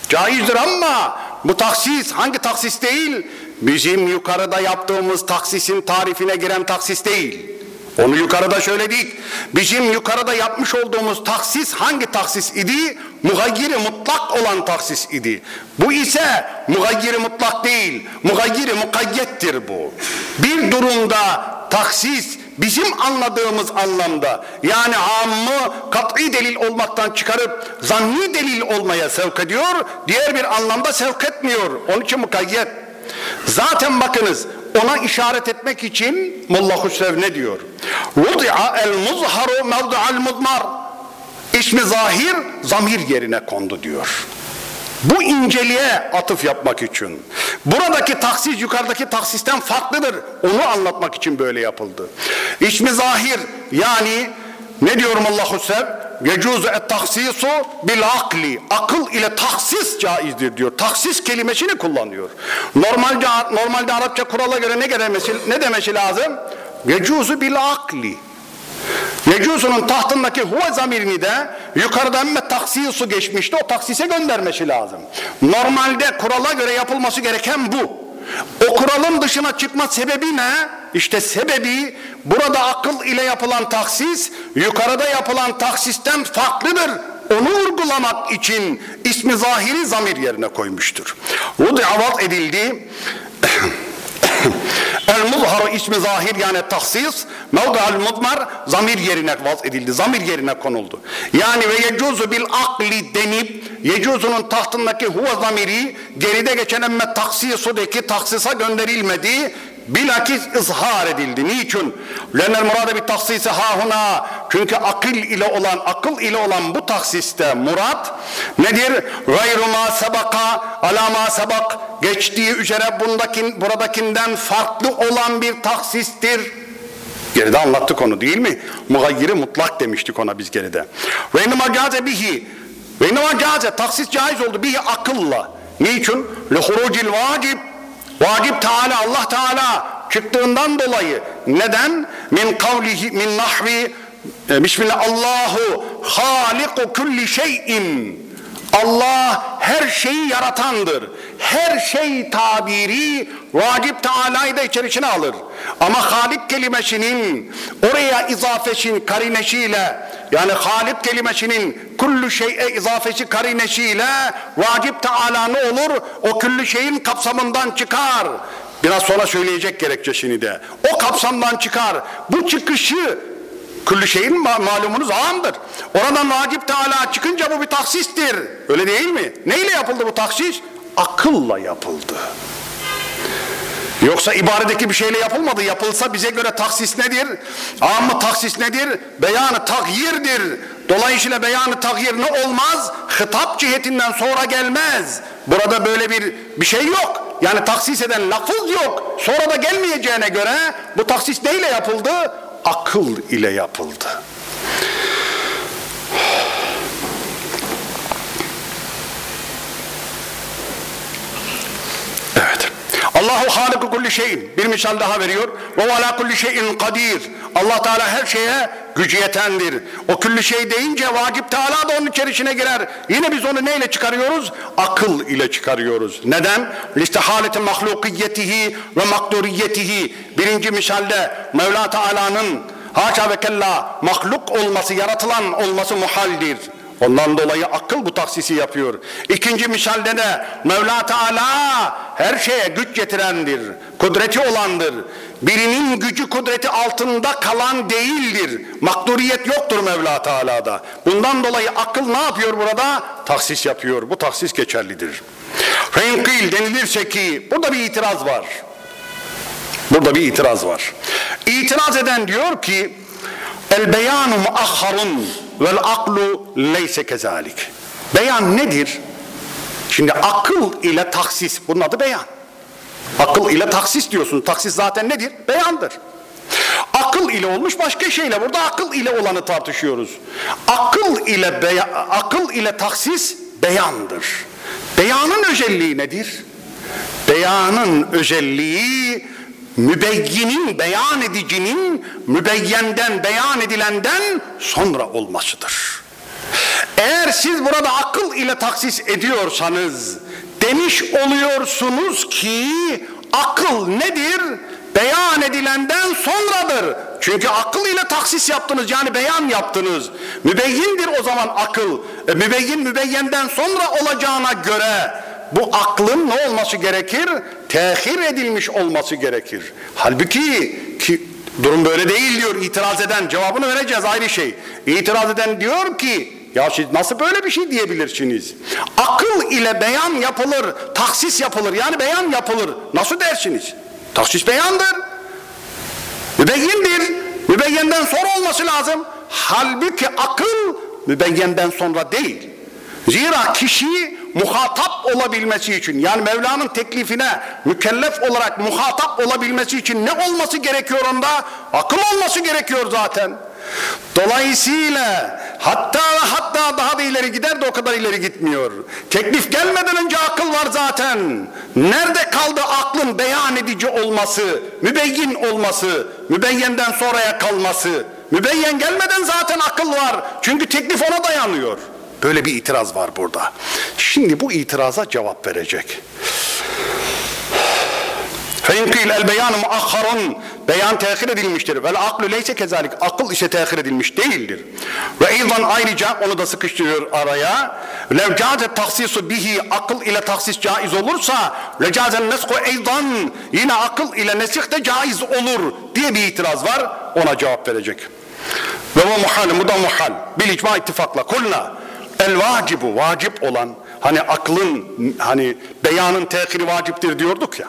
Caizdir ama bu taksis hangi taksis değil? Bizim yukarıda yaptığımız taksisin tarifine giren taksis değil. Onu yukarıda söyledik. Bizim yukarıda yapmış olduğumuz taksis hangi taksis idi? Mugayyiri mutlak olan taksis idi. Bu ise mugayyiri mutlak değil. Mugayyiri mukayyettir bu. Bir durumda taksis bizim anladığımız anlamda yani ammı kat'i delil olmaktan çıkarıp zanni delil olmaya sevk ediyor. Diğer bir anlamda sevk etmiyor. Onun için mukayyet. Zaten bakınız ona işaret etmek için Molla Hüsrev ne diyor? Vudi'a el muzharu mevdu'al mudmar. İsmi zahir zamir yerine kondu diyor. Bu inceliğe atıf yapmak için. Buradaki taksis yukarıdaki taksisten farklıdır. Onu anlatmak için böyle yapıldı. İsmi zahir yani ne diyorum Allah Hüsrev? Yecuzu et taksisu bil akli. Akıl ile taksis caizdir diyor. Taksis kelimesini kullanıyor. Normalde normalde Arapça kurala göre ne gelmesi ne demesi lazım? Yecuzu bil akli. Yecuzu'nun tahtındaki huve zamirini de yukarıdan emme taksisu geçmişti o taksise göndermesi lazım. Normalde kurala göre yapılması gereken bu. O kuralın dışına çıkma sebebi ne? İşte sebebi burada akıl ile yapılan taksis yukarıda yapılan taksisten farklıdır. Onu vurgulamak için ismi zahiri zamir yerine koymuştur. Bu avat edildi. El muzharu ismi zahir yani tahsis mevda'al mudmar zamir yerine vaz edildi. Zamir yerine konuldu. Yani ve yecuzu bil akli denip yecuzunun tahtındaki huve zamiri geride geçen emme taksisudaki taksisa gönderilmedi. Bilakis izhar edildi. Niçin? Lennel murade bir taksisi hahuna. Çünkü akıl ile olan, akıl ile olan bu taksiste murat nedir? Gayru ma sebaka ala ma sebak geçtiği üzere bundakin, buradakinden farklı olan bir taksistir. Geride anlattık onu değil mi? Mugayyiri mutlak demiştik ona biz geride. Ve innema gaze bihi ve innema gaze taksis caiz oldu bihi akılla. Niçin? Lehurucil vacib Vacip Teala Allah Teala çıktığından dolayı neden? Min kavlihi min nahvi e, Bismillah Allahu haliku kulli şeyin Allah her şeyi yaratandır. Her şey tabiri vacip Teala'yı da içerisine alır. Ama Halik kelimesinin oraya izafesin karineşiyle yani Halik kelimesinin kullu şey'e izafesi karineşiyle vacip Teala ne olur? O kullu şeyin kapsamından çıkar. Biraz sonra söyleyecek gerekçesini de. O kapsamdan çıkar. Bu çıkışı Küllü şeyin malumunuz amdır. Oradan vacip Teala çıkınca bu bir taksistir. Öyle değil mi? Neyle yapıldı bu taksis? Akılla yapıldı. Yoksa ibaredeki bir şeyle yapılmadı. Yapılsa bize göre taksis nedir? Amma taksis nedir? Beyanı takyirdir. Dolayısıyla beyanı takyir ne olmaz? Hitap cihetinden sonra gelmez. Burada böyle bir bir şey yok. Yani taksis eden lafız yok. Sonra da gelmeyeceğine göre bu taksis neyle yapıldı? Akıl ile yapıldı. Evet. Allahu haliku kulli şeyin. Bir misal daha veriyor. Ve ala kulli şeyin kadir. Allah Teala her şeye gücü yetendir. O külli şey deyince vacip Teala da onun içerisine girer. Yine biz onu neyle çıkarıyoruz? Akıl ile çıkarıyoruz. Neden? Listehaleti mahlukiyetihi ve makduriyetihi. Birinci misalde Mevla Teala'nın haşa ve kella mahluk olması, yaratılan olması muhaldir. Ondan dolayı akıl bu taksisi yapıyor. İkinci misalde de Mevla Teala her şeye güç getirendir. Kudreti olandır. Birinin gücü kudreti altında kalan değildir. Makduriyet yoktur Mevla Teala'da. Bundan dolayı akıl ne yapıyor burada? Taksis yapıyor. Bu taksis geçerlidir. Fenkil denilirse ki burada bir itiraz var. Burada bir itiraz var. İtiraz eden diyor ki El beyanu muahharun vel aklu leyse kezalik. Beyan nedir? Şimdi akıl ile taksis bunun adı beyan. Akıl ile taksis diyorsun. Taksis zaten nedir? Beyandır. Akıl ile olmuş başka şeyle. Burada akıl ile olanı tartışıyoruz. Akıl ile beya, akıl ile taksis beyandır. Beyanın özelliği nedir? Beyanın özelliği mübeyyinin, beyan edicinin mübeyyenden, beyan edilenden sonra olmasıdır. Eğer siz burada akıl ile taksis ediyorsanız demiş oluyorsunuz ki akıl nedir? Beyan edilenden sonradır. Çünkü akıl ile taksis yaptınız yani beyan yaptınız. Mübeyyindir o zaman akıl. E, mübeyyin mübeyyenden sonra olacağına göre bu aklın ne olması gerekir? Tehir edilmiş olması gerekir. Halbuki ki durum böyle değil diyor itiraz eden. Cevabını vereceğiz ayrı şey. İtiraz eden diyor ki ya siz nasıl böyle bir şey diyebilirsiniz? Akıl ile beyan yapılır, taksis yapılır. Yani beyan yapılır. Nasıl dersiniz? Taksis beyandır. Mübeyyindir. Mübeyyenden sonra olması lazım. Halbuki akıl mübeyyenden sonra değil. Zira kişi muhatap olabilmesi için yani Mevla'nın teklifine mükellef olarak muhatap olabilmesi için ne olması gerekiyor onda? Akıl olması gerekiyor zaten. Dolayısıyla hatta hatta daha da ileri gider de o kadar ileri gitmiyor. Teklif gelmeden önce akıl var zaten. Nerede kaldı aklın beyan edici olması, mübeyyin olması, mübeyyenden sonraya kalması? Mübeyyen gelmeden zaten akıl var. Çünkü teklif ona dayanıyor. Böyle bir itiraz var burada. Şimdi bu itiraza cevap verecek. Feinkil el beyanı muakharun beyan tehir edilmiştir. Vel aklu leyse kezalik akıl ise tehir edilmiş değildir. Ve eydan ayrıca onu da sıkıştırıyor araya. Lev caze taksisu bihi akıl ile taksis caiz olursa lecazen nesku eydan yine akıl ile nesih de caiz olur diye bir itiraz var. Ona cevap verecek. Ve bu muhal, bu da muhal. Bil icma ittifakla. Kulna el vacibu vacip olan hani aklın hani beyanın tehiri vaciptir diyorduk ya.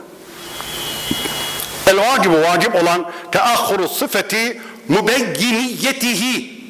El vacibu vacip olan teahhuru sıfeti mübeyyiniyetihi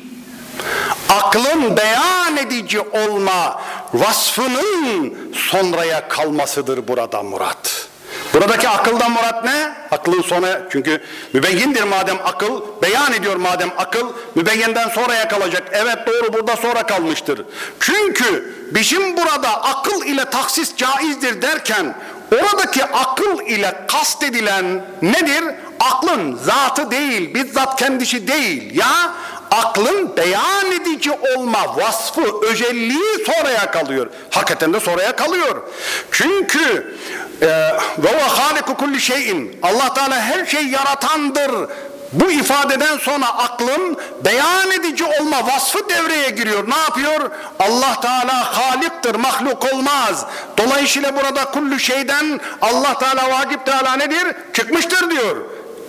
aklın beyan edici olma vasfının sonraya kalmasıdır burada murat. Buradaki akıldan murat ne? Aklın sonu çünkü mübeyyindir madem akıl, beyan ediyor madem akıl, mübeyyenden sonraya kalacak. Evet doğru burada sonra kalmıştır. Çünkü bizim burada akıl ile taksis caizdir derken oradaki akıl ile kastedilen nedir? Aklın zatı değil, bizzat kendisi değil. Ya aklın beyan edici olma vasfı, özelliği sonraya kalıyor. Hakikaten de sonraya kalıyor. Çünkü e, ve ve haliku kulli şeyin Allah Teala her şey yaratandır. Bu ifadeden sonra aklın beyan edici olma vasfı devreye giriyor. Ne yapıyor? Allah Teala haliktir, mahluk olmaz. Dolayısıyla burada kullu şeyden Allah Teala vacip Teala nedir? Çıkmıştır diyor.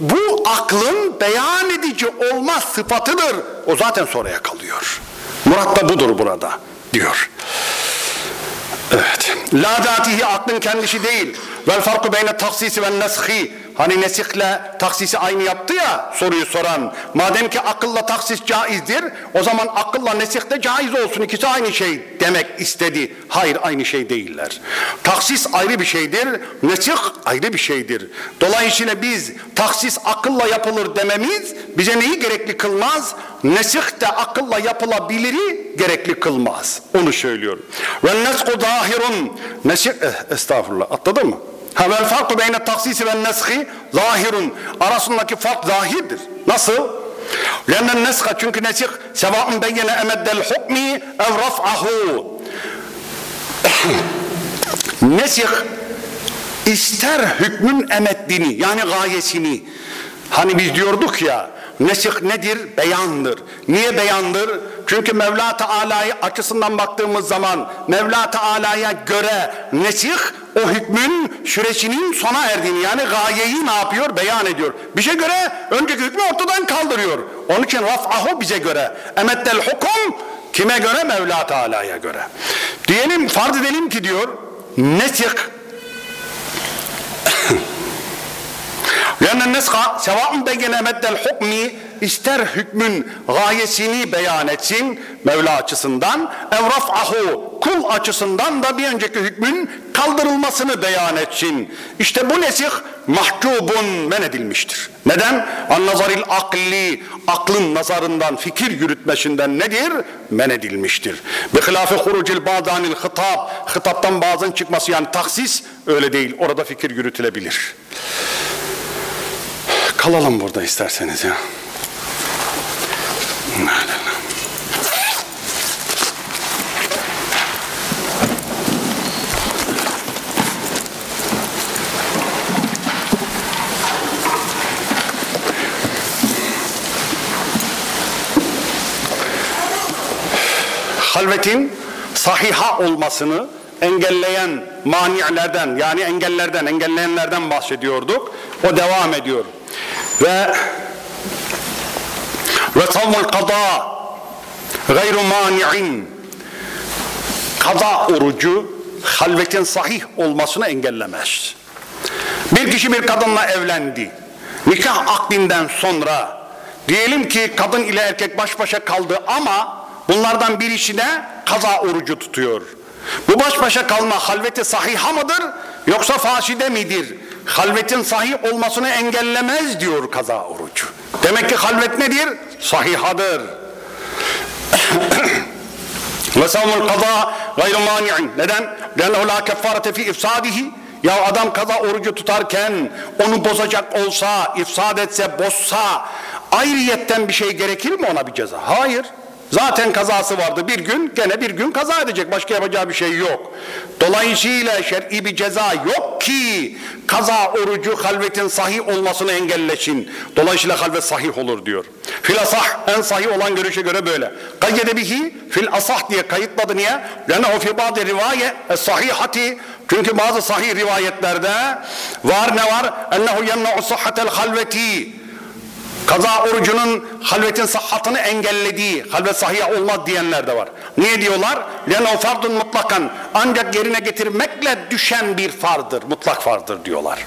Bu aklın beyan edici olma sıfatıdır. O zaten sonraya kalıyor. Murat da budur burada diyor. Evet. La zatihi aklın kendisi değil. Vel farku beyne taksisi ve neshi. Hani nesihle taksisi aynı yaptı ya soruyu soran. Madem ki akılla taksis caizdir o zaman akılla nesih de caiz olsun. İkisi aynı şey demek istedi. Hayır aynı şey değiller. Taksis ayrı bir şeydir. Nesih ayrı bir şeydir. Dolayısıyla biz taksis akılla yapılır dememiz bize neyi gerekli kılmaz? Nesih de akılla yapılabiliri gerekli kılmaz. Onu söylüyor. Ve nesku zahirun. Nesih, eh, estağfurullah atladın mı? Ha vel farku beyne taksisi ve neshi zahirun. Arasındaki fark zahirdir. Nasıl? Lenne neska çünkü nesih sevaun beyyene emeddel hukmi ev raf'ahu. nesih ister hükmün emeddini yani gayesini hani biz diyorduk ya nesih nedir? Beyandır. Niye beyandır? Çünkü Mevla Teala'yı açısından baktığımız zaman Mevla Teala'ya göre nesih o hükmün süresinin sona erdiğini yani gayeyi ne yapıyor? Beyan ediyor. Bize göre önceki hükmü ortadan kaldırıyor. Onun için raf'ahu bize göre. Emeddel hukum kime göre? Mevla Teala'ya göre. Diyelim farz edelim ki diyor nesih Yani neska sevâ'un beyyene meddel hukmi ister hükmün gayesini beyan etsin Mevla açısından ev raf'ahu kul açısından da bir önceki hükmün kaldırılmasını beyan etsin. İşte bu nesih mahcubun men edilmiştir. Neden? An nazaril akli aklın nazarından fikir yürütmesinden nedir? Men edilmiştir. Bi hilafı hurucil bazanil hitap hitaptan bazen çıkması yani taksis öyle değil. Orada fikir yürütülebilir. Kalalım burada isterseniz ya. Halvetin sahiha olmasını engelleyen mani'lerden yani engellerden, engelleyenlerden bahsediyorduk. O devam ediyor. Ve ve savmul kada gayru mani'in kaza orucu halvetin sahih olmasını engellemez. Bir kişi bir kadınla evlendi. Nikah akdinden sonra diyelim ki kadın ile erkek baş başa kaldı ama bunlardan birisi de kaza orucu tutuyor. Bu baş başa kalma halveti sahiha mıdır yoksa faside midir? Halvetin sahih olmasını engellemez diyor kaza orucu. Demek ki halvet nedir? Sahihadır. Ve savmul kaza gayru mani'in. Neden? Lennehu la kefarete fi ifsadihi. Ya adam kaza orucu tutarken onu bozacak olsa, ifsad etse, bozsa ayrıyetten bir şey gerekir mi ona bir ceza? Hayır. Zaten kazası vardı bir gün gene bir gün kaza edecek başka yapacağı bir şey yok. Dolayısıyla şer'i bir ceza yok ki kaza orucu halvetin sahih olmasını engellesin. Dolayısıyla halvet sahih olur diyor. Fil asah en sahih olan görüşe göre böyle. Kayyede bihi fil asah diye kayıtladı niye? Lennehu fi bazı rivaye sahihati çünkü bazı sahih rivayetlerde var ne var? Ennehu yemne'u sahhatel halveti Kaza orucunun halvetin sıhhatını engellediği, halvet sahih olmaz diyenler de var. Niye diyorlar? Leno fardun mutlakan ancak yerine getirmekle düşen bir fardır, mutlak fardır diyorlar.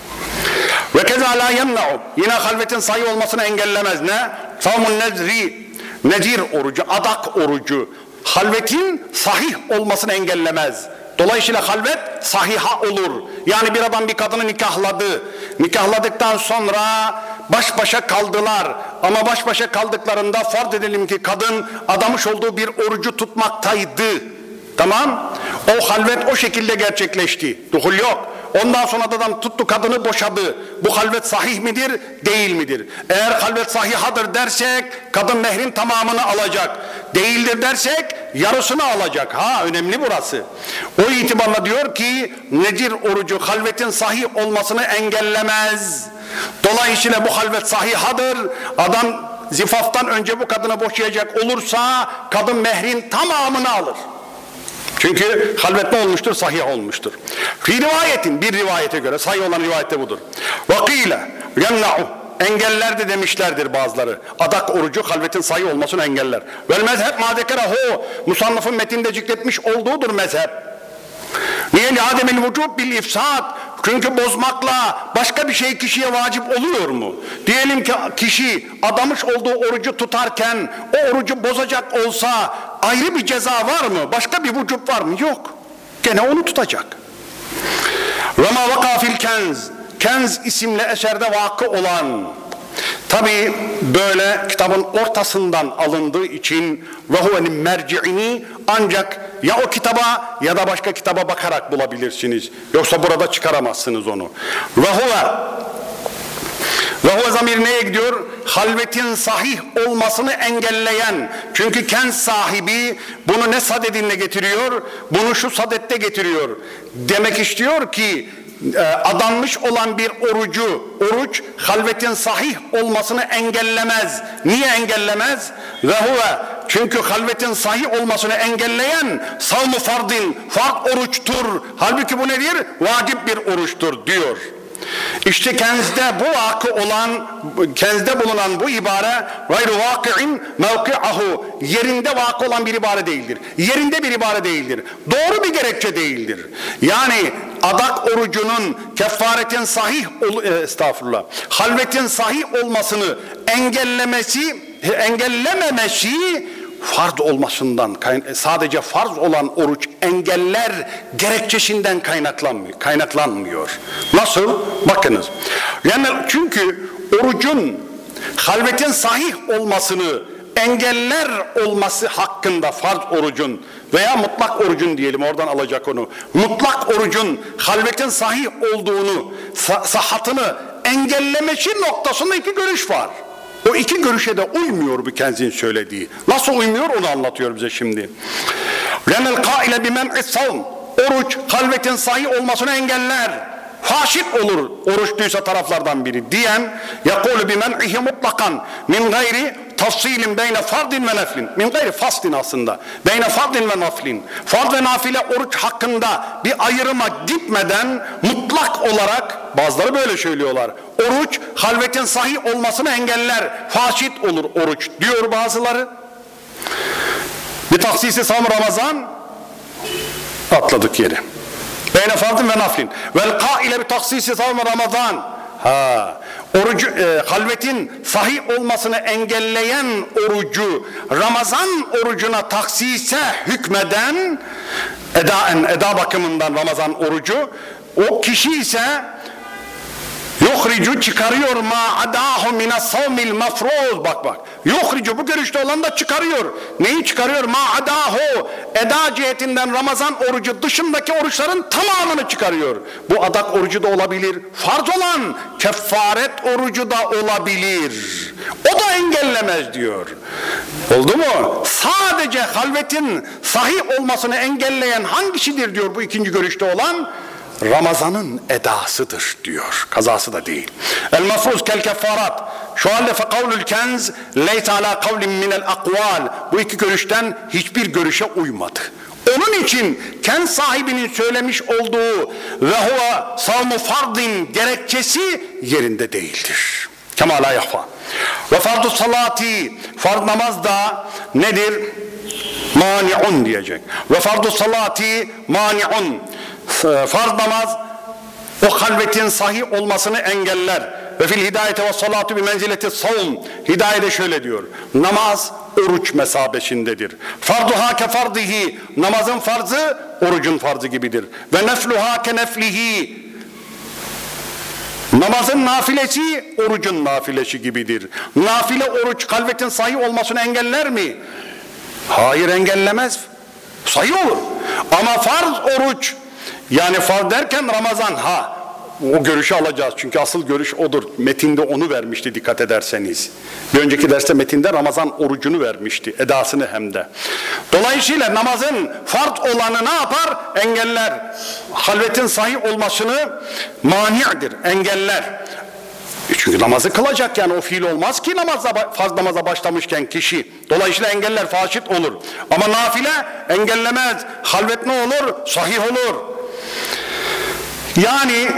Ve keza la yemna'u yine halvetin sahih olmasını engellemez ne? Savmun nezri, nezir orucu, adak orucu. halvetin sahih olmasını engellemez. Dolayısıyla halvet sahiha olur. Yani bir adam bir kadını nikahladı. Nikahladıktan sonra baş başa kaldılar. Ama baş başa kaldıklarında farz edelim ki kadın adamış olduğu bir orucu tutmaktaydı. Tamam? O halvet o şekilde gerçekleşti. Duhul yok. Ondan sonra da adam tuttu kadını boşadı. Bu halvet sahih midir, değil midir? Eğer halvet sahihadır dersek kadın mehrin tamamını alacak. Değildir dersek yarısını alacak. Ha önemli burası. O itibarla diyor ki necir orucu halvetin sahih olmasını engellemez. Dolayısıyla bu halvet sahihadır. Adam zifaftan önce bu kadını boşayacak olursa kadın mehrin tamamını alır. Çünkü halvet olmuştur? Sahih olmuştur. Fi rivayetin bir rivayete göre sahih olan rivayette budur. Vakile yemna'u engeller de demişlerdir bazıları. Adak orucu halvetin sahih olmasını engeller. Vel mezhep madekerehu musannıfın metinde zikretmiş olduğudur mezhep. Niye li ademil vücub bil ifsad? Çünkü bozmakla başka bir şey kişiye vacip oluyor mu? Diyelim ki kişi adamış olduğu orucu tutarken o orucu bozacak olsa ayrı bir ceza var mı? Başka bir vücub var mı? Yok. Gene onu tutacak. Rama vaka fil kenz. Kenz isimli eserde vakı olan Tabi böyle kitabın ortasından alındığı için ve huvenin merci'ini ancak ya o kitaba ya da başka kitaba bakarak bulabilirsiniz. Yoksa burada çıkaramazsınız onu. Ve huve ve huve zamir neye gidiyor? Halvetin sahih olmasını engelleyen. Çünkü kent sahibi bunu ne sadedinle getiriyor? Bunu şu sadette getiriyor. Demek istiyor ki adanmış olan bir orucu, oruç halvetin sahih olmasını engellemez. Niye engellemez? Ve huve çünkü halvetin sahih olmasını engelleyen savmu fardin, fard oruçtur. Halbuki bu nedir? Vacip bir oruçtur diyor. İşte kenzde bu vakı olan, kenzde bulunan bu ibare gayru vaki'in mevki'ahu yerinde vakı olan bir ibare değildir. Yerinde bir ibare değildir. Doğru bir gerekçe değildir. Yani adak orucunun kefaretin sahih, ol, e, estağfurullah, halvetin sahih olmasını engellemesi, engellememesi farz olmasından sadece farz olan oruç engeller gerekçesinden kaynaklanmıyor. Kaynaklanmıyor. Nasıl? Bakınız. Yani çünkü orucun halvetin sahih olmasını engeller olması hakkında farz orucun veya mutlak orucun diyelim oradan alacak onu. Mutlak orucun halvetin sahih olduğunu, sahatını engellemesi noktasında iki görüş var. O iki görüşe de uymuyor bu Kenzin söylediği. Nasıl uymuyor onu anlatıyor bize şimdi. Remel kaile bimen savm. Oruç halvetin sahih olmasını engeller. Faşit olur oruçluysa taraflardan biri diyen yakulu bimen'ihi mutlakan min gayri tafsilin beyne fardin ve neflin. Min gayri fastin aslında. Beyne fardin ve naflin. Fard ve nafile oruç hakkında bir ayrıma gitmeden mutlak olarak bazıları böyle söylüyorlar oruç halvetin sahih olmasını engeller. Faşit olur oruç diyor bazıları. Bir taksisi sam Ramazan atladık yeri Beyne fardın ve naflin. Vel kaile bi taksisi savme Ramazan. Ha, orucu, e, halvetin sahih olmasını engelleyen orucu Ramazan orucuna taksise hükmeden edaen, eda bakımından Ramazan orucu o kişi ise Yuhricu çıkarıyor ma adahu mine savmil mafruz bak bak. Yuhricu bu görüşte olan da çıkarıyor. Neyi çıkarıyor? Ma adahu eda cihetinden Ramazan orucu dışındaki oruçların tamamını çıkarıyor. Bu adak orucu da olabilir. Farz olan kefaret orucu da olabilir. O da engellemez diyor. Oldu mu? Sadece halvetin sahih olmasını engelleyen hangisidir diyor bu ikinci görüşte olan? Ramazan'ın edasıdır diyor. Kazası da değil. El mafruz kel kefarat. Şu halde fe kavlül kenz leysa ala kavlin minel akval. Bu iki görüşten hiçbir görüşe uymadı. Onun için kent sahibinin söylemiş olduğu ve huve savmu fardin gerekçesi yerinde değildir. Kema la yahfa. Ve fardu salati farz namaz da nedir? Mani'un diyecek. Ve fardu salati mani'un farz namaz o halvetin sahih olmasını engeller. Ve fil hidayete ve salatu bi menzileti savun. Hidayede şöyle diyor. Namaz oruç mesabesindedir. Farduha ke fardihi namazın farzı orucun farzı gibidir. Ve nefluha ke neflihi Namazın nafilesi orucun nafilesi gibidir. Nafile oruç kalbetin sahih olmasını engeller mi? Hayır engellemez. Sahih olur. Ama farz oruç yani farz derken Ramazan ha o görüşü alacağız. Çünkü asıl görüş odur. Metinde onu vermişti dikkat ederseniz. Bir önceki derste metinde Ramazan orucunu vermişti. Edasını hem de. Dolayısıyla namazın farz olanı ne yapar? Engeller. Halvetin sahih olmasını mani'dir. Engeller. Çünkü namazı kılacak yani o fiil olmaz ki namazda farz namaza başlamışken kişi. Dolayısıyla engeller faşit olur. Ama nafile engellemez. Halvet ne olur? Sahih olur. Yani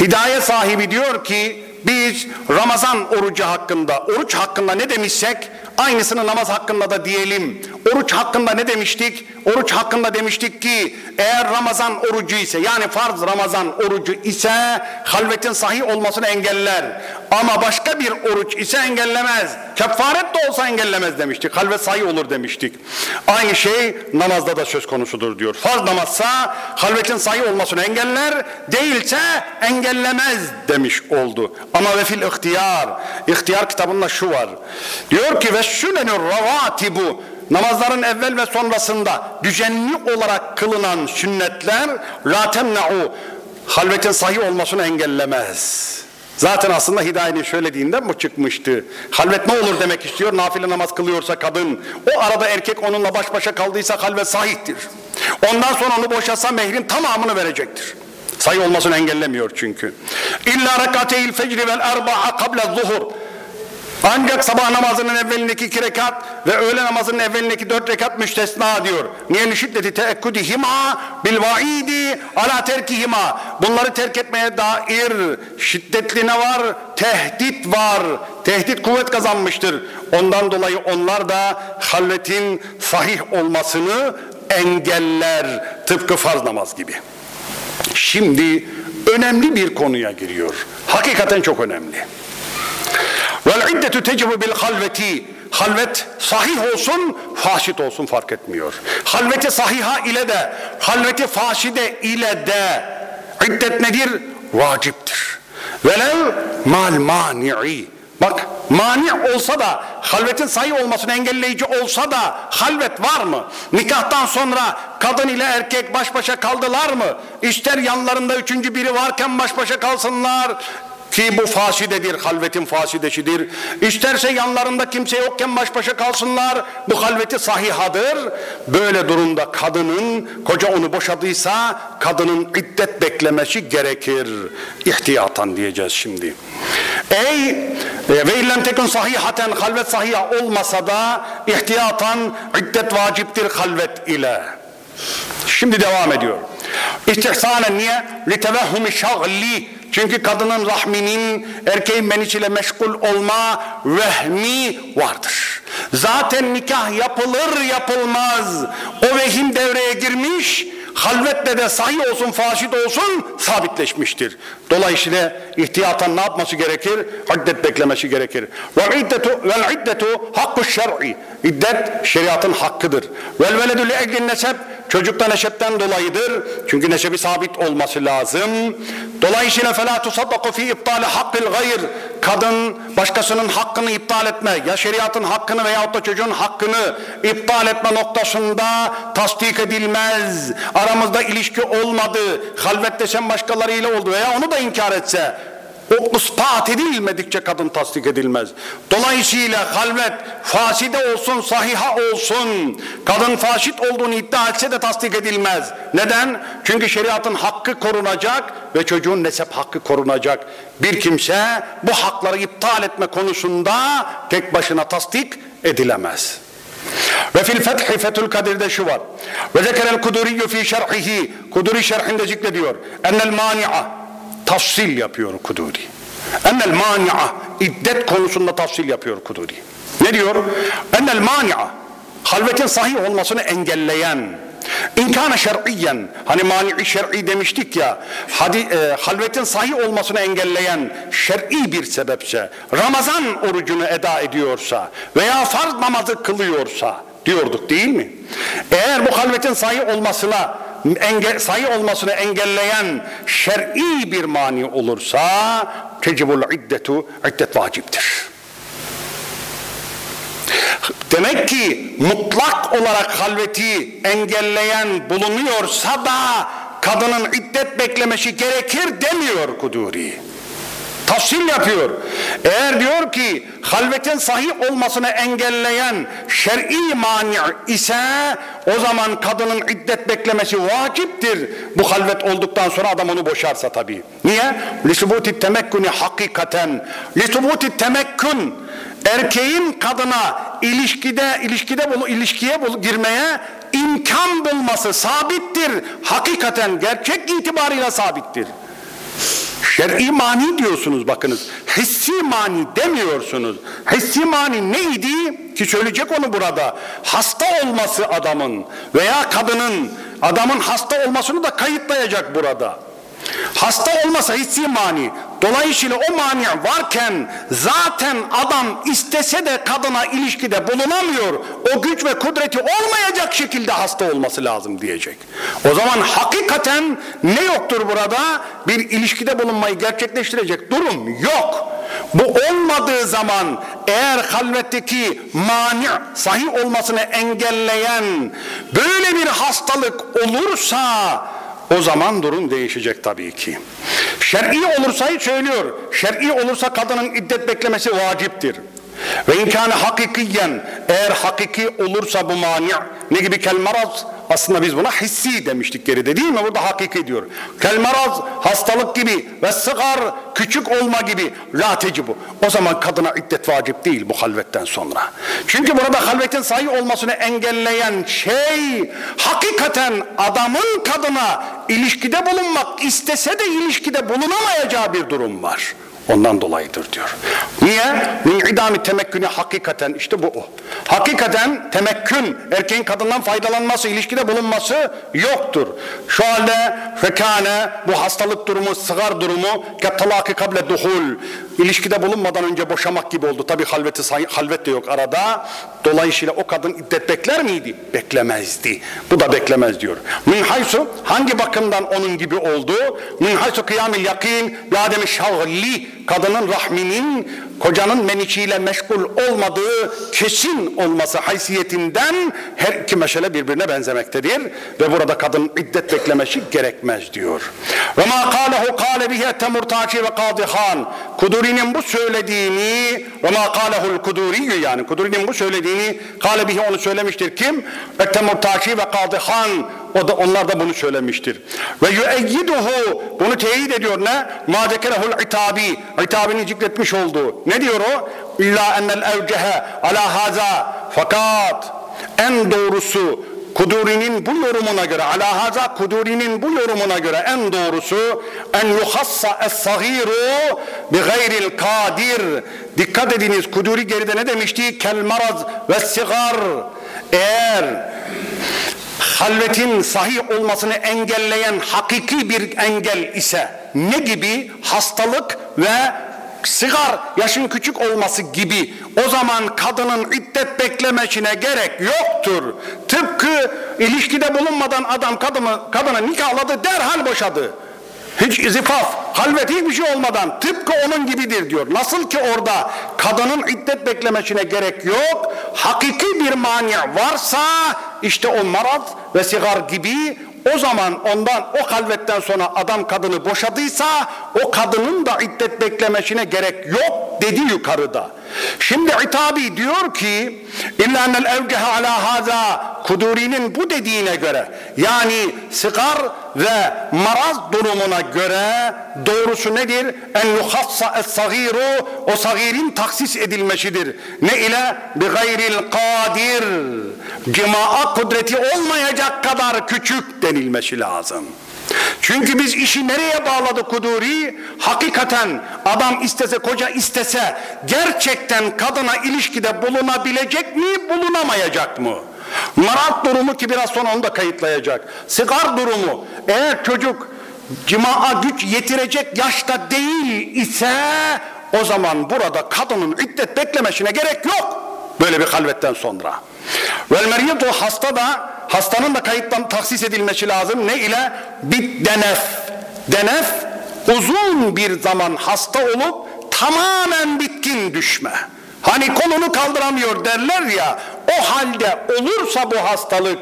hidayet sahibi diyor ki biz Ramazan orucu hakkında, oruç hakkında ne demişsek aynısını namaz hakkında da diyelim. Oruç hakkında ne demiştik? Oruç hakkında demiştik ki eğer Ramazan orucu ise yani farz Ramazan orucu ise halvetin sahih olmasını engeller. Ama başka bir oruç ise engellemez. Kefaret de olsa engellemez demiştik. Halvet sahih olur demiştik. Aynı şey namazda da söz konusudur diyor. Farz namazsa halvetin sahih olmasını engeller, değilse engellemez demiş oldu. Ama ve fil ihtiyar, ihtiyar kitabında şu var. Diyor ki ve sünenür ravatibu namazların evvel ve sonrasında düzenli olarak kılınan sünnetler la temna'u halvetin sahih olmasını engellemez. Zaten aslında hidayenin söylediğinden bu çıkmıştı. Halvet ne olur demek istiyor. Nafile namaz kılıyorsa kadın. O arada erkek onunla baş başa kaldıysa halvet sahihtir. Ondan sonra onu boşasa mehrin tamamını verecektir. Sayı olmasını engellemiyor çünkü. İlla rekateyil fecri vel erba'a kable zuhur. Ancak sabah namazının evvelindeki iki rekat ve öğle namazının evvelindeki dört rekat müstesna diyor. Niye şiddeti teekkudihima bil vaidi ala terkihima. Bunları terk etmeye dair şiddetli ne var? Tehdit var. Tehdit kuvvet kazanmıştır. Ondan dolayı onlar da halvetin sahih olmasını engeller. Tıpkı farz namaz gibi. Şimdi önemli bir konuya giriyor. Hakikaten çok önemli. Vel iddetu tecibu bil halveti. Halvet sahih olsun, faşit olsun fark etmiyor. Halveti sahiha ile de, halveti faşide ile de iddet nedir? Vaciptir. Velev mal mani'i. Bak mani olsa da halvetin sahih olmasını engelleyici olsa da halvet var mı? Nikahtan sonra kadın ile erkek baş başa kaldılar mı? İster yanlarında üçüncü biri varken baş başa kalsınlar ki bu fasidedir, halvetin fasideşidir. İsterse yanlarında kimse yokken baş başa kalsınlar, bu halveti sahihadır. Böyle durumda kadının, koca onu boşadıysa, kadının iddet beklemesi gerekir. İhtiyatan diyeceğiz şimdi. Ey ve illem tekun sahihaten halvet sahiha olmasa da ihtiyatan iddet vaciptir halvet ile. Şimdi devam ediyor. İstihsanen niye? Litevehhumi şagli. Çünkü kadının rahminin erkeğin meniç meşgul olma vehmi vardır. Zaten nikah yapılır yapılmaz. O vehim devreye girmiş, halvetle de sahih olsun, faşit olsun sabitleşmiştir. Dolayısıyla ihtiyatan ne yapması gerekir? İddet beklemesi gerekir. Ve iddetu vel iddetu hakku şer'i. İddet şeriatın hakkıdır. Vel veledu li eglin nesep çocukta neşepten dolayıdır. Çünkü neşebi sabit olması lazım. Dolayısıyla felâ tusaddaku fi iptali hakkil gayr. Kadın başkasının hakkını iptal etme. Ya şeriatın hakkını veyahut da çocuğun hakkını iptal etme noktasında tasdik edilmez. Aramızda ilişki olmadı. Halvet desem başkalarıyla oldu veya onu da inkar etse o ispat edilmedikçe kadın tasdik edilmez. Dolayısıyla halvet faside olsun, sahiha olsun. Kadın fasit olduğunu iddia etse de tasdik edilmez. Neden? Çünkü şeriatın hakkı korunacak ve çocuğun nesep hakkı korunacak. Bir kimse bu hakları iptal etme konusunda tek başına tasdik edilemez. Ve fil fethi fethül kadirde şu var. Ve zekerel kuduriyyu fi şerhihi. Kuduri şerhinde zikrediyor. Ennel mani'a tafsil yapıyor Kuduri. Ennel mani'a iddet konusunda tafsil yapıyor Kuduri. Ne diyor? Ennel mani'a halvetin sahih olmasını engelleyen İmkanı şer'iyen hani mani şer'i demiştik ya hadi, e, halvetin sahih olmasını engelleyen şer'i bir sebepse Ramazan orucunu eda ediyorsa veya farz namazı kılıyorsa diyorduk değil mi? Eğer bu halvetin sahih olmasına enge, sahih olmasını engelleyen şer'i bir mani olursa tecibul iddetu iddet vaciptir. Demek ki mutlak olarak halveti engelleyen bulunuyorsa da kadının iddet beklemesi gerekir demiyor Kuduri. Tafsil yapıyor. Eğer diyor ki halvetin sahih olmasını engelleyen şer'i mani ise o zaman kadının iddet beklemesi vaciptir. Bu halvet olduktan sonra adam onu boşarsa tabii. Niye? Lisubuti temekkuni hakikaten. Lisubuti temekkün erkeğin kadına ilişkide ilişkide bul, ilişkiye girmeye imkan bulması sabittir. Hakikaten gerçek itibarıyla sabittir. Şer'i mani diyorsunuz bakınız. Hissi mani demiyorsunuz. Hissi mani neydi? Ki söyleyecek onu burada. Hasta olması adamın veya kadının adamın hasta olmasını da kayıtlayacak burada. Hasta olmasa hissi mani. Dolayısıyla o mani varken zaten adam istese de kadına ilişkide bulunamıyor. O güç ve kudreti olmayacak şekilde hasta olması lazım diyecek. O zaman hakikaten ne yoktur burada? Bir ilişkide bulunmayı gerçekleştirecek durum yok. Bu olmadığı zaman eğer halvetteki mani sahih olmasını engelleyen böyle bir hastalık olursa o zaman durum değişecek tabii ki. Şer'i olursa söylüyor. Şer'i olursa kadının iddet beklemesi vaciptir. Ve imkanı hakikiyen eğer hakiki olursa bu mani ne gibi kelmaraz aslında biz buna hissi demiştik geride değil mi? Burada hakiki diyor. Kelmaraz hastalık gibi ve sıgar küçük olma gibi la tecibu. O zaman kadına iddet vacip değil bu halvetten sonra. Çünkü burada halvetin sahih olmasını engelleyen şey hakikaten adamın kadına ilişkide bulunmak istese de ilişkide bulunamayacağı bir durum var. Ondan dolayıdır diyor. Niye? Min idami temekkünü hakikaten işte bu o. Hakikaten temekkün erkeğin kadından faydalanması, ilişkide bulunması yoktur. Şu halde fekane bu hastalık durumu, sıgar durumu kettalaki kable duhul ilişkide bulunmadan önce boşamak gibi oldu. Tabi halveti halvet de yok arada. Dolayısıyla o kadın iddet bekler miydi? Beklemezdi. Bu da beklemez diyor. Min haysu hangi bakımdan onun gibi oldu? Min haysu kıyamil yakin bi ademi şavli kadının rahminin kocanın meniciyle meşgul olmadığı kesin olması haysiyetinden her iki meşale birbirine benzemektedir ve burada kadın iddet beklemesi gerekmez diyor. Ve ma kâlehu kâle bihi temurtaçi ve kadihan Kuduri'nin bu söylediğini ve ma kâlehul kuduriyyü yani Kuduri'nin bu söylediğini kâle bihi onu söylemiştir kim? Temurtaçi ve kadihan o da onlar da bunu söylemiştir. Ve yueyyiduhu bunu teyit ediyor ne? Ma itabi. İtabini zikretmiş olduğu. Ne diyor o? İlla ennel evcehe ala haza. Fakat en doğrusu Kuduri'nin bu yorumuna göre, ala haza Kuduri'nin bu yorumuna göre en doğrusu en yuhassa es-sagiru bi gayril kadir. Dikkat ediniz Kuduri geride ne demişti? Kel maraz ve sigar. Eğer halvetin sahih olmasını engelleyen hakiki bir engel ise ne gibi hastalık ve sigar yaşın küçük olması gibi o zaman kadının iddet beklemesine gerek yoktur. Tıpkı ilişkide bulunmadan adam kadını, kadını nikahladı derhal boşadı. Hiç izifaf, halvet hiçbir şey olmadan tıpkı onun gibidir diyor. Nasıl ki orada kadının iddet beklemesine gerek yok. Hakiki bir mani varsa işte o maraz ve sigar gibi o zaman ondan o halvetten sonra adam kadını boşadıysa o kadının da iddet beklemesine gerek yok dedi yukarıda. Şimdi itabi diyor ki enel evcehe ala haza Kuduri'nin bu dediğine göre yani sigar ve maraz durumuna göre doğrusu nedir? En yuhassa es sagiru o sagirin taksis edilmesidir. Ne ile? Bi gayril kadir cimaa kudreti olmayacak kadar küçük denilmesi lazım. Çünkü biz işi nereye bağladık Kuduri? Hakikaten adam istese, koca istese gerçekten kadına ilişkide bulunabilecek mi, bulunamayacak mı? Marat durumu ki biraz sonra onu da kayıtlayacak. Sigar durumu. Eğer çocuk cimaa güç yetirecek yaşta değil ise o zaman burada kadının iddet beklemesine gerek yok. Böyle bir halvetten sonra. Vel meridu hasta da hastanın da kayıttan taksis edilmesi lazım. Ne ile? Bit denef. Denef uzun bir zaman hasta olup tamamen bitkin düşme. Hani kolunu kaldıramıyor derler ya o halde olursa bu hastalık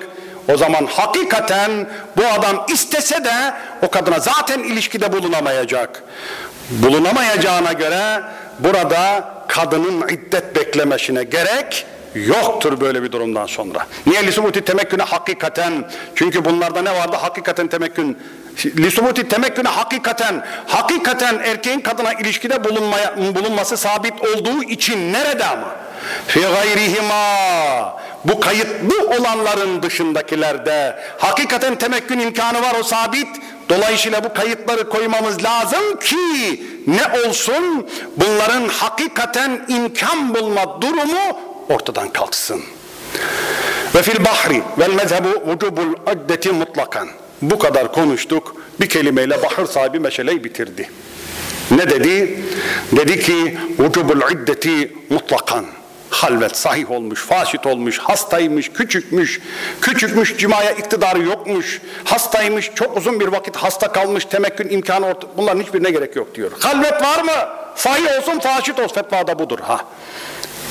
o zaman hakikaten bu adam istese de o kadına zaten ilişkide bulunamayacak. Bulunamayacağına göre burada kadının iddet beklemesine gerek yoktur böyle bir durumdan sonra. Niye lisubuti temekküne hakikaten? Çünkü bunlarda ne vardı? Hakikaten temekkün. Lisubuti temekküne hakikaten, hakikaten erkeğin kadına ilişkide bulunmaya, bulunması sabit olduğu için nerede ama? Fi gayrihima bu kayıtlı olanların dışındakilerde hakikaten temekkün imkanı var o sabit. Dolayısıyla bu kayıtları koymamız lazım ki ne olsun bunların hakikaten imkan bulma durumu ortadan kalksın. Ve fil bahri vel mezhebu vücubul addeti mutlakan. Bu kadar konuştuk. Bir kelimeyle bahır sahibi meşeleyi bitirdi. Ne dedi? Dedi ki vücubul iddeti mutlakan. Halvet sahih olmuş, fasit olmuş, hastaymış, küçükmüş, küçükmüş, cimaya iktidarı yokmuş, hastaymış, çok uzun bir vakit hasta kalmış, temekkün imkanı orta, bunların hiçbirine gerek yok diyor. Halvet var mı? Sahih olsun, fasit olsun, fetvada budur. ha.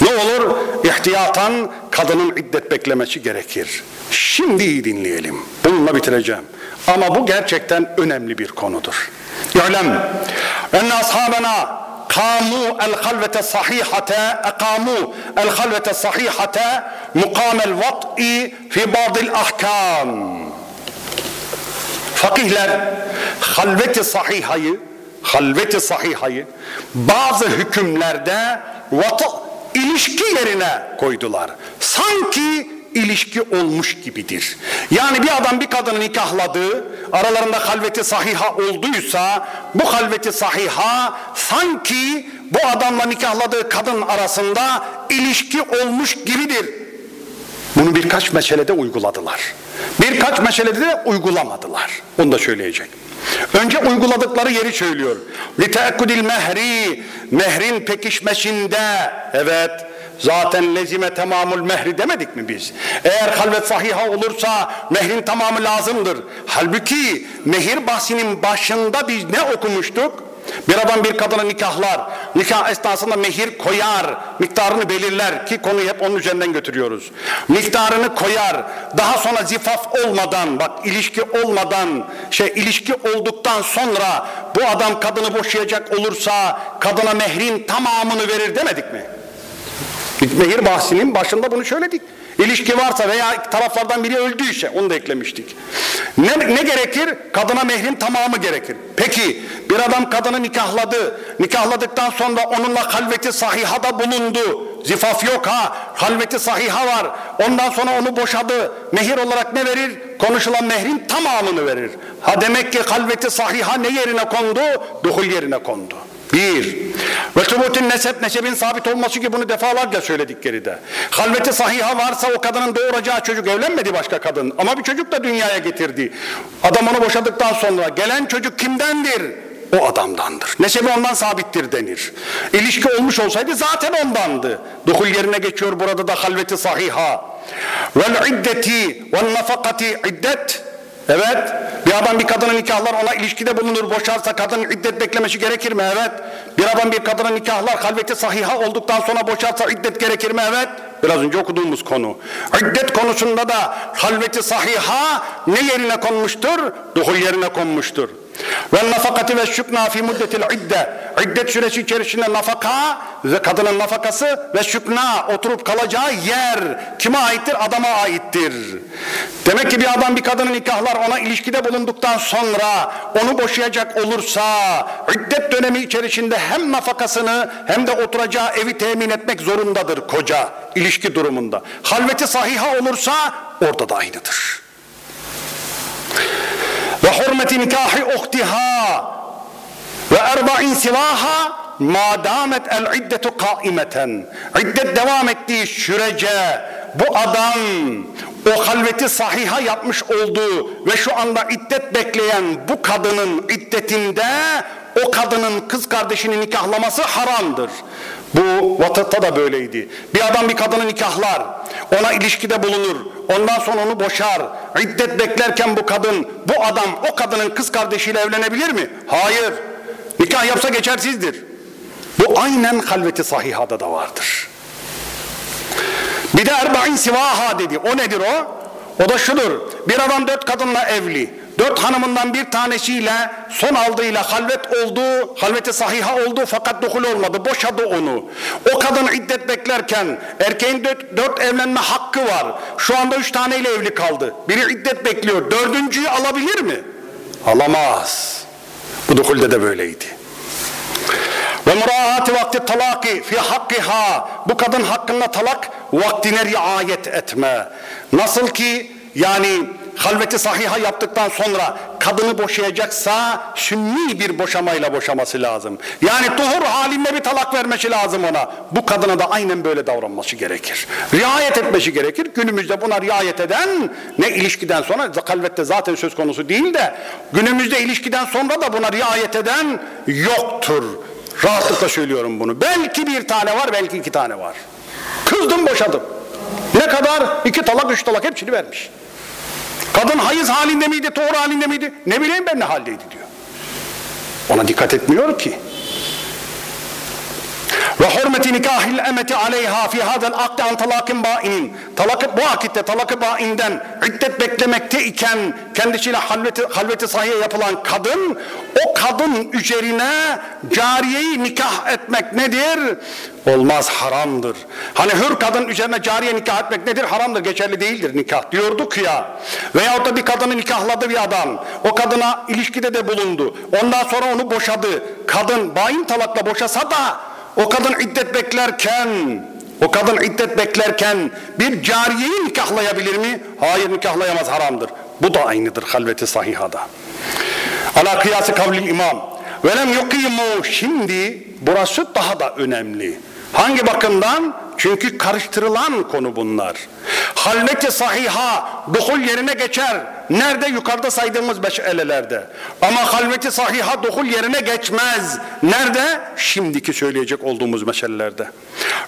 Ne olur? İhtiyatan kadının iddet beklemesi gerekir. Şimdi iyi dinleyelim. Bununla bitireceğim. Ama bu gerçekten önemli bir konudur. Ya'lem enne ashabena kamu el halvete sahihate ekamu el halvete sahihate mukamel vat'i fi ba'dil ahkam. Fakihler halveti sahihayı halveti sahihayı bazı hükümlerde vatı ilişki yerine koydular. Sanki ilişki olmuş gibidir. Yani bir adam bir kadını nikahladı, aralarında halveti sahiha olduysa bu halveti sahiha sanki bu adamla nikahladığı kadın arasında ilişki olmuş gibidir. Bunu birkaç meselede uyguladılar. Birkaç meselede de uygulamadılar. Onu da söyleyecek. Önce uyguladıkları yeri söylüyor. لِتَأَكُدِ mehri Mehrin pekişmesinde evet zaten lezime tamamul mehri demedik mi biz? Eğer halvet sahiha olursa mehrin tamamı lazımdır. Halbuki mehir bahsinin başında biz ne okumuştuk? Bir adam bir kadını nikahlar, nikah esnasında mehir koyar, miktarını belirler ki konuyu hep onun üzerinden götürüyoruz. Miktarını koyar, daha sonra zifaf olmadan, bak ilişki olmadan, şey ilişki olduktan sonra bu adam kadını boşayacak olursa kadına mehrin tamamını verir demedik mi? Mehir bahsinin başında bunu söyledik. İlişki varsa veya taraflardan biri öldüyse onu da eklemiştik. Ne, ne gerekir? Kadına mehrin tamamı gerekir. Peki bir adam kadını nikahladı. Nikahladıktan sonra onunla halveti sahihada bulundu. Zifaf yok ha. Halveti sahiha var. Ondan sonra onu boşadı. Mehir olarak ne verir? Konuşulan mehrin tamamını verir. Ha demek ki halveti sahiha ne yerine kondu? Duhul yerine kondu. Bir. Ve subutin nesep, nesebin sabit olması ki bunu defalarca söyledik geride. Halveti sahiha varsa o kadının doğuracağı çocuk evlenmedi başka kadın. Ama bir çocuk da dünyaya getirdi. Adam onu boşadıktan sonra gelen çocuk kimdendir? O adamdandır. Nesebi ondan sabittir denir. İlişki olmuş olsaydı zaten ondandı. Duhul yerine geçiyor burada da halveti sahiha. Vel iddeti vel nafakati iddet Evet. Bir adam bir kadını nikahlar ona ilişkide bulunur boşarsa kadının iddet beklemesi gerekir mi? Evet. Bir adam bir kadını nikahlar halveti sahiha olduktan sonra boşarsa iddet gerekir mi? Evet. Biraz önce okuduğumuz konu. İddet konusunda da halveti sahiha ne yerine konmuştur? Duhul yerine konmuştur. Ve nafakati ve şükna fi muddetil idde. İddet süresi içerisinde nafaka ve kadının nafakası ve şükna oturup kalacağı yer kime aittir? Adama aittir. Demek ki bir adam bir kadını nikahlar ona ilişkide bulunduktan sonra onu boşayacak olursa iddet dönemi içerisinde hem nafakasını hem de oturacağı evi temin etmek zorundadır koca ilişki durumunda. Halveti sahiha olursa orada da aynıdır. Hurmeti nikahi uhtiha ve erba'in sivaha ma damet el iddetu kaimeten. İddet devam ettiği sürece bu adam o halveti sahiha yapmış olduğu ve şu anda iddet bekleyen bu kadının iddetinde o kadının kız kardeşini nikahlaması haramdır. Bu vatıfta da böyleydi. Bir adam bir kadını nikahlar, ona ilişkide bulunur, ondan sonra onu boşar. İddet beklerken bu kadın, bu adam o kadının kız kardeşiyle evlenebilir mi? Hayır. Nikah yapsa geçersizdir. Bu aynen halveti sahihada da vardır. Bir de erba'in sivaha dedi. O nedir o? O da şudur. Bir adam dört kadınla evli. Dört hanımından bir tanesiyle son aldığıyla halvet oldu, halveti sahiha oldu fakat dokul olmadı, boşadı onu. O kadın iddet beklerken erkeğin dört, dört evlenme hakkı var. Şu anda üç taneyle evli kaldı. Biri iddet bekliyor. Dördüncüyü alabilir mi? Alamaz. Bu dokulde de böyleydi. Ve muraati vakti talaki fi hakkiha bu kadın hakkında talak vaktine riayet etme. Nasıl ki yani halveti sahiha yaptıktan sonra kadını boşayacaksa sünni bir boşamayla boşaması lazım. Yani tuhur halinde bir talak vermesi lazım ona. Bu kadına da aynen böyle davranması gerekir. Riayet etmesi gerekir. Günümüzde buna riayet eden ne ilişkiden sonra halvette zaten söz konusu değil de günümüzde ilişkiden sonra da buna riayet eden yoktur. Rahatlıkla söylüyorum bunu. Belki bir tane var, belki iki tane var. Kızdım boşadım. Ne kadar? İki talak, üç talak hepsini vermiş. Kadın hayız halinde miydi, doğru halinde miydi? Ne bileyim ben ne haldeydi diyor. Ona dikkat etmiyor ki. Ve hurmeti nikahil emeti aleyha fi hadel akde an talakin bainin. Talakı, bu akitte talakı bainden iddet beklemekte iken kendisiyle halveti, halveti sahiye yapılan kadın o kadın üzerine cariyeyi nikah etmek nedir? Olmaz haramdır. Hani hür kadın üzerine cariye nikah etmek nedir? Haramdır, geçerli değildir nikah diyorduk ya. Veyahut da bir kadını nikahladı bir adam. O kadına ilişkide de bulundu. Ondan sonra onu boşadı. Kadın bayin talakla boşasa da o kadın iddet beklerken o kadın iddet beklerken bir cariyeyi nikahlayabilir mi? Hayır nikahlayamaz haramdır. Bu da aynıdır halveti sahihada. Ala kıyası kavlil imam. Velem yukimu şimdi burası daha da önemli. Hangi bakımdan? Çünkü karıştırılan konu bunlar. Halveti sahiha dokul yerine geçer. Nerede? Yukarıda saydığımız beş elelerde. Ama halveti sahiha dokul yerine geçmez. Nerede? Şimdiki söyleyecek olduğumuz meselelerde.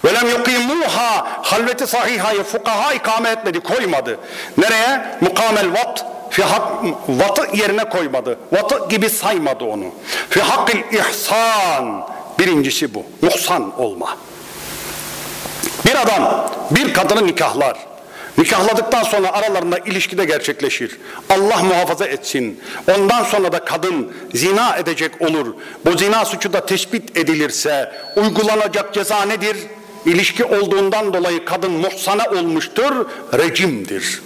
Velem yukimuha halveti sahihayı fukaha ikame etmedi, koymadı. Nereye? Mukamel vat vatı yerine koymadı. Vatı gibi saymadı onu. Fi hakkil ihsan. Birincisi bu. Muhsan olma. Bir adam bir kadını nikahlar. Nikahladıktan sonra aralarında ilişkide gerçekleşir. Allah muhafaza etsin. Ondan sonra da kadın zina edecek olur. Bu zina suçu da tespit edilirse uygulanacak ceza nedir? İlişki olduğundan dolayı kadın muhsana olmuştur, rejimdir.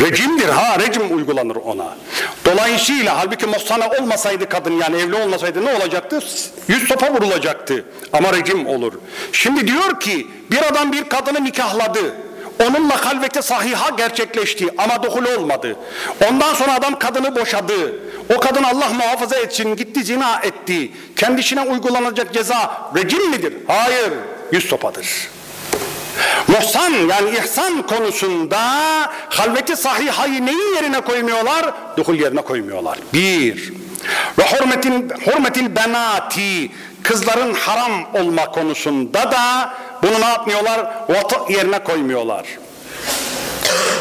Rejimdir ha rejim uygulanır ona. Dolayısıyla halbuki muhsana olmasaydı kadın yani evli olmasaydı ne olacaktı? Yüz topa vurulacaktı. Ama rejim olur. Şimdi diyor ki bir adam bir kadını nikahladı. Onunla halveti sahiha gerçekleşti ama dokul olmadı. Ondan sonra adam kadını boşadı. O kadın Allah muhafaza etsin gitti zina etti. Kendisine uygulanacak ceza rejim midir? Hayır. Yüz topadır. Muhsan yani ihsan konusunda halveti sahihayı neyin yerine koymuyorlar? Duhul yerine koymuyorlar. Bir. Ve hürmetin, hürmetil benati kızların haram olma konusunda da bunu ne yapmıyorlar? Vatı yerine koymuyorlar.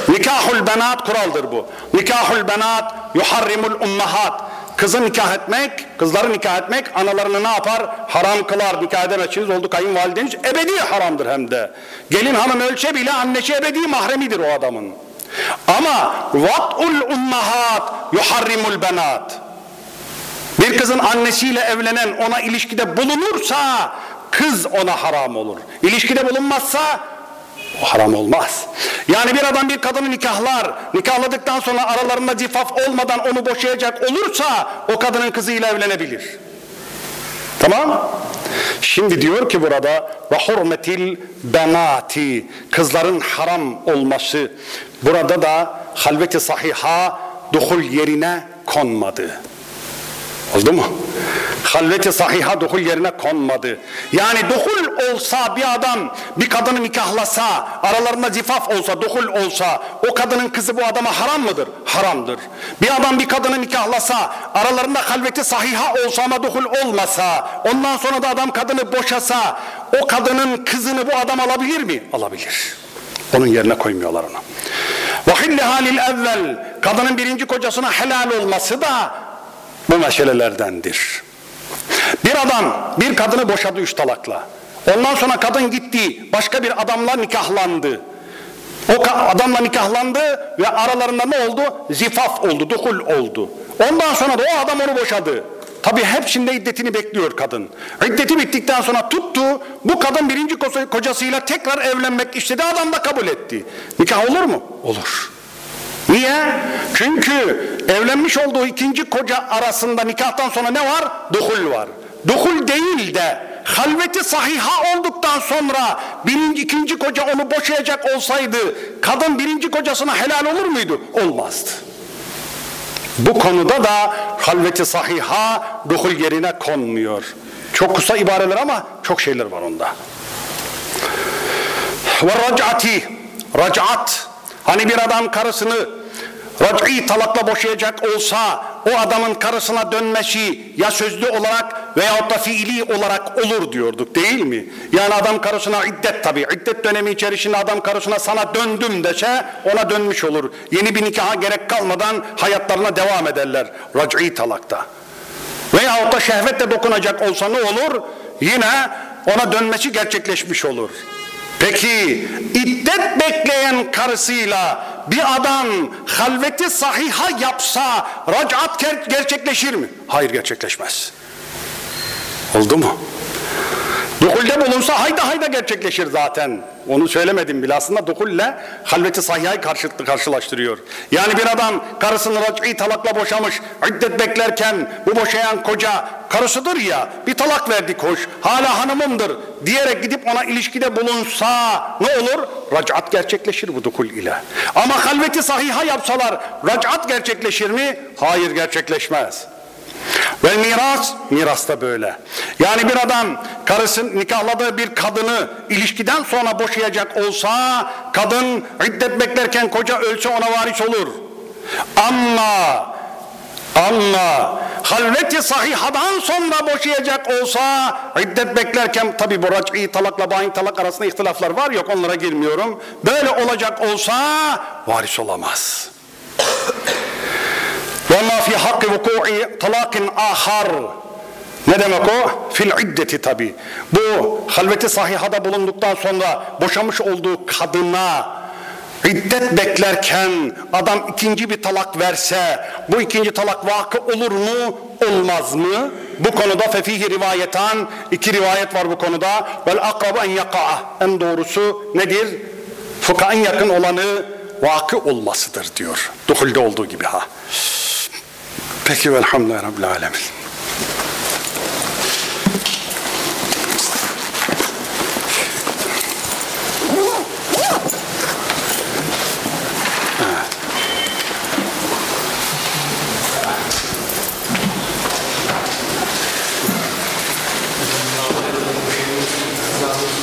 Nikahul benat kuraldır bu. Nikahul benat yuharrimul ummahat. Kızı nikah etmek, kızları nikah etmek analarını ne yapar? Haram kılar. Nikah edemezsiniz oldu kayınvalideniz. Ebedi haramdır hem de. Gelin hanım ölçe bile annesi ebedi mahremidir o adamın. Ama vat'ul ummahat yuharrimul benat. Bir kızın annesiyle evlenen ona ilişkide bulunursa kız ona haram olur. İlişkide bulunmazsa haram olmaz. Yani bir adam bir kadını nikahlar, nikahladıktan sonra aralarında zifaf olmadan onu boşayacak olursa o kadının kızıyla evlenebilir. Tamam? Şimdi diyor ki burada ve hurmetil benati kızların haram olması burada da halveti sahiha duhul yerine konmadı. Oldu mu? Halveti sahiha dokul yerine konmadı. Yani dokul olsa bir adam bir kadını nikahlasa, aralarında zifaf olsa, dokul olsa o kadının kızı bu adama haram mıdır? Haramdır. Bir adam bir kadını nikahlasa, aralarında halveti sahiha olsa ama dokul olmasa, ondan sonra da adam kadını boşasa o kadının kızını bu adam alabilir mi? Alabilir. Onun yerine koymuyorlar onu. Vahille halil evvel kadının birinci kocasına helal olması da bu meselelerdendir. Bir adam bir kadını boşadı üç talakla. Ondan sonra kadın gitti başka bir adamla nikahlandı. O adamla nikahlandı ve aralarında ne oldu? Zifaf oldu, duhul oldu. Ondan sonra da o adam onu boşadı. Tabi hepsinde iddetini bekliyor kadın. İddeti bittikten sonra tuttu, bu kadın birinci koca- kocasıyla tekrar evlenmek istedi, adam da kabul etti. Nikah olur mu? Olur. Niye? Çünkü evlenmiş olduğu ikinci koca arasında nikahtan sonra ne var? Duhul var. Duhul değil de halveti sahiha olduktan sonra birinci, ikinci koca onu boşayacak olsaydı kadın birinci kocasına helal olur muydu? Olmazdı. Bu konuda da halveti sahiha duhul yerine konmuyor. Çok kısa ibareler ama çok şeyler var onda. Ve rac'ati, rac'at. Hani bir adam karısını rac'i talakla boşayacak olsa o adamın karısına dönmesi ya sözlü olarak veyahut da fiili olarak olur diyorduk değil mi? Yani adam karısına iddet tabi. iddet dönemi içerisinde adam karısına sana döndüm dese ona dönmüş olur. Yeni bir nikaha gerek kalmadan hayatlarına devam ederler rac'i talakta. Veyahut da şehvetle dokunacak olsa ne olur? Yine ona dönmesi gerçekleşmiş olur. Peki iddet bekleyen karısıyla bir adam halveti sahiha yapsa rac'at ger- gerçekleşir mi? Hayır gerçekleşmez. Oldu mu? Dukulde bulunsa hayda hayda gerçekleşir zaten. Onu söylemedim bile aslında dukulle halveti sahihayı karşılaştırıyor. Yani bir adam karısını rac'i talakla boşamış, iddet beklerken bu boşayan koca karısıdır ya bir talak verdik hoş, hala hanımımdır diyerek gidip ona ilişkide bulunsa ne olur? Rac'at gerçekleşir bu dukul ile. Ama halveti sahiha yapsalar rac'at gerçekleşir mi? Hayır gerçekleşmez. Ve miras, miras da böyle. Yani bir adam karısın nikahladığı bir kadını ilişkiden sonra boşayacak olsa kadın iddet beklerken koca ölse ona varis olur. Ama ama halveti sahihadan sonra boşayacak olsa iddet beklerken tabi bu rac'i talakla bayin talak arasında ihtilaflar var yok onlara girmiyorum. Böyle olacak olsa varis olamaz. وَمَا فِي حَقِّ وُقُوعِ طَلَاقٍ آخَرٍ ne demek o? Fil iddeti tabi. Bu halveti sahihada bulunduktan sonra boşamış olduğu kadına iddet beklerken adam ikinci bir talak verse bu ikinci talak vakı olur mu olmaz mı? Bu konuda fefihi rivayetan iki rivayet var bu konuda. Vel akrabu en yaka'a en doğrusu nedir? Fıkha en yakın olanı vakı olmasıdır diyor. Duhulde olduğu gibi ha. Peki velhamdülillahi rabbil alemin.